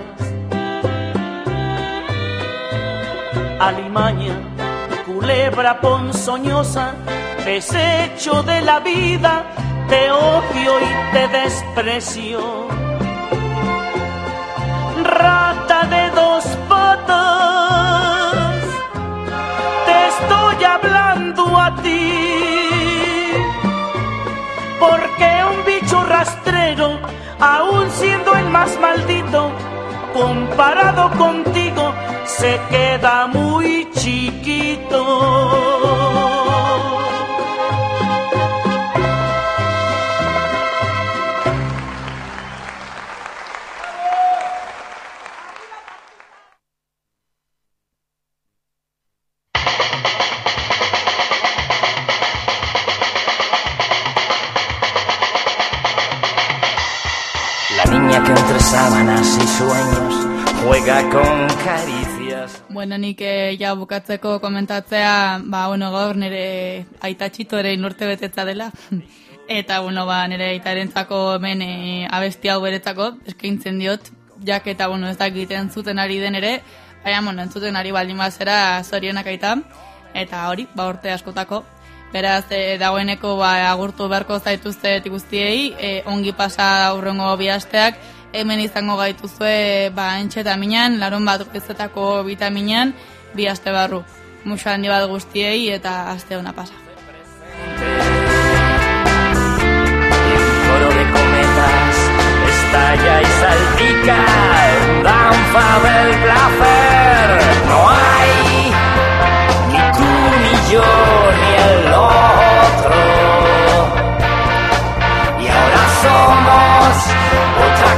Alimaña, culebra ponzoñosa, desecho de la vida, te odio y te desprecio. Porque un bicho rastrero, aun siendo el más maldito, comparado contigo, se queda muy chiquito. Bueno, nik eh, ja bukatzeko komentatzea, ba, bueno, gaur nire aita txito ere inurte betetza dela. Eta, bueno, ba, nire aitarentzako hemen eh, abesti hau beretzako, eskaintzen diot, jak eta, bueno, ez dakiten zuten ari den ere, baina, bueno, entzuten ari baldin bazera zorionak aita, eta hori, ba, urte askotako. Beraz, e, dagoeneko ba, agurtu beharko zaituzte guztiei, e, ongi pasa aurrengo bi asteak, hemen izango gaituzue ba, entxe eta minan, larun bat goizetako vitaminan, bi aste barru. Muxo handi bat guztiei eta aste ona pasa. coro de cometas estalla y salpica, danza del placer. No hay ni tú ni yo ni el otro. Y ahora somos otra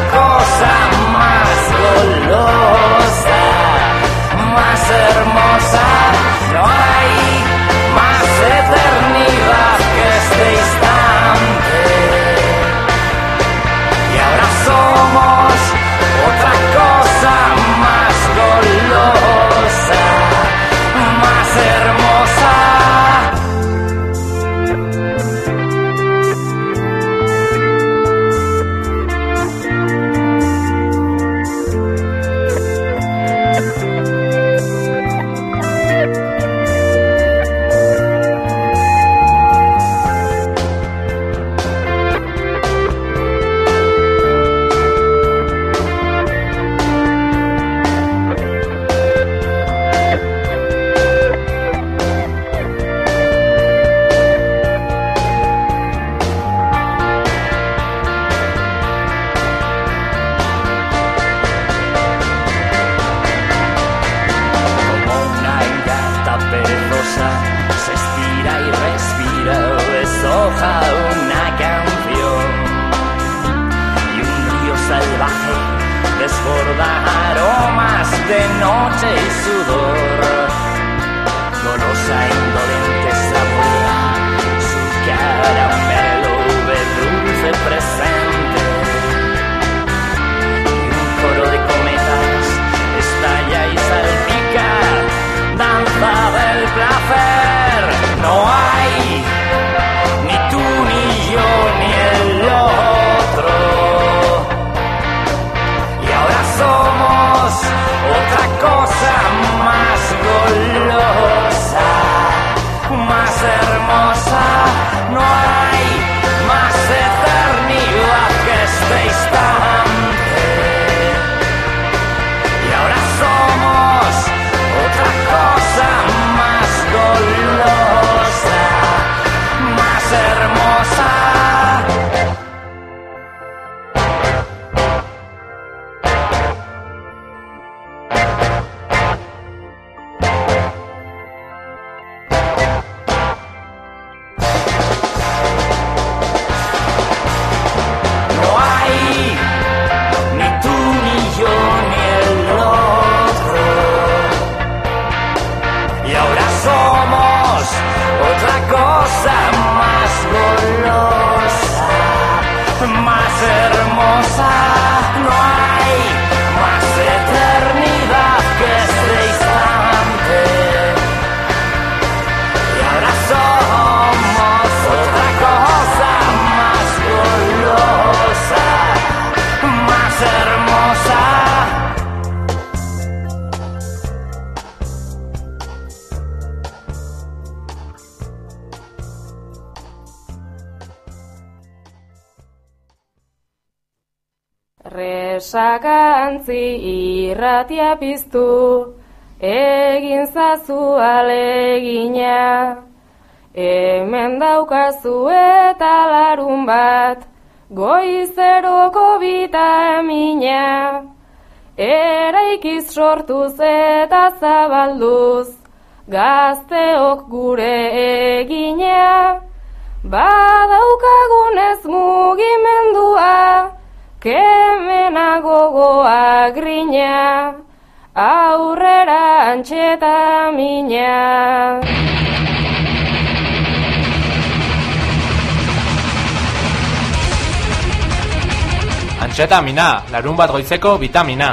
Antxetamina, larun bat goizeko vitamina.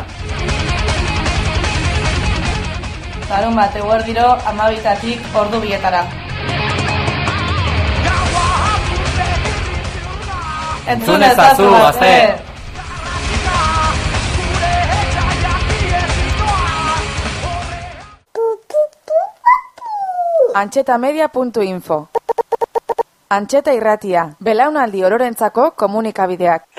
Larun bat eguerdiro amabitatik ordu bietara. Entzun ezazu, gazte! Antxetamedia.info Antxeta irratia, belaunaldi ororentzako komunikabideak.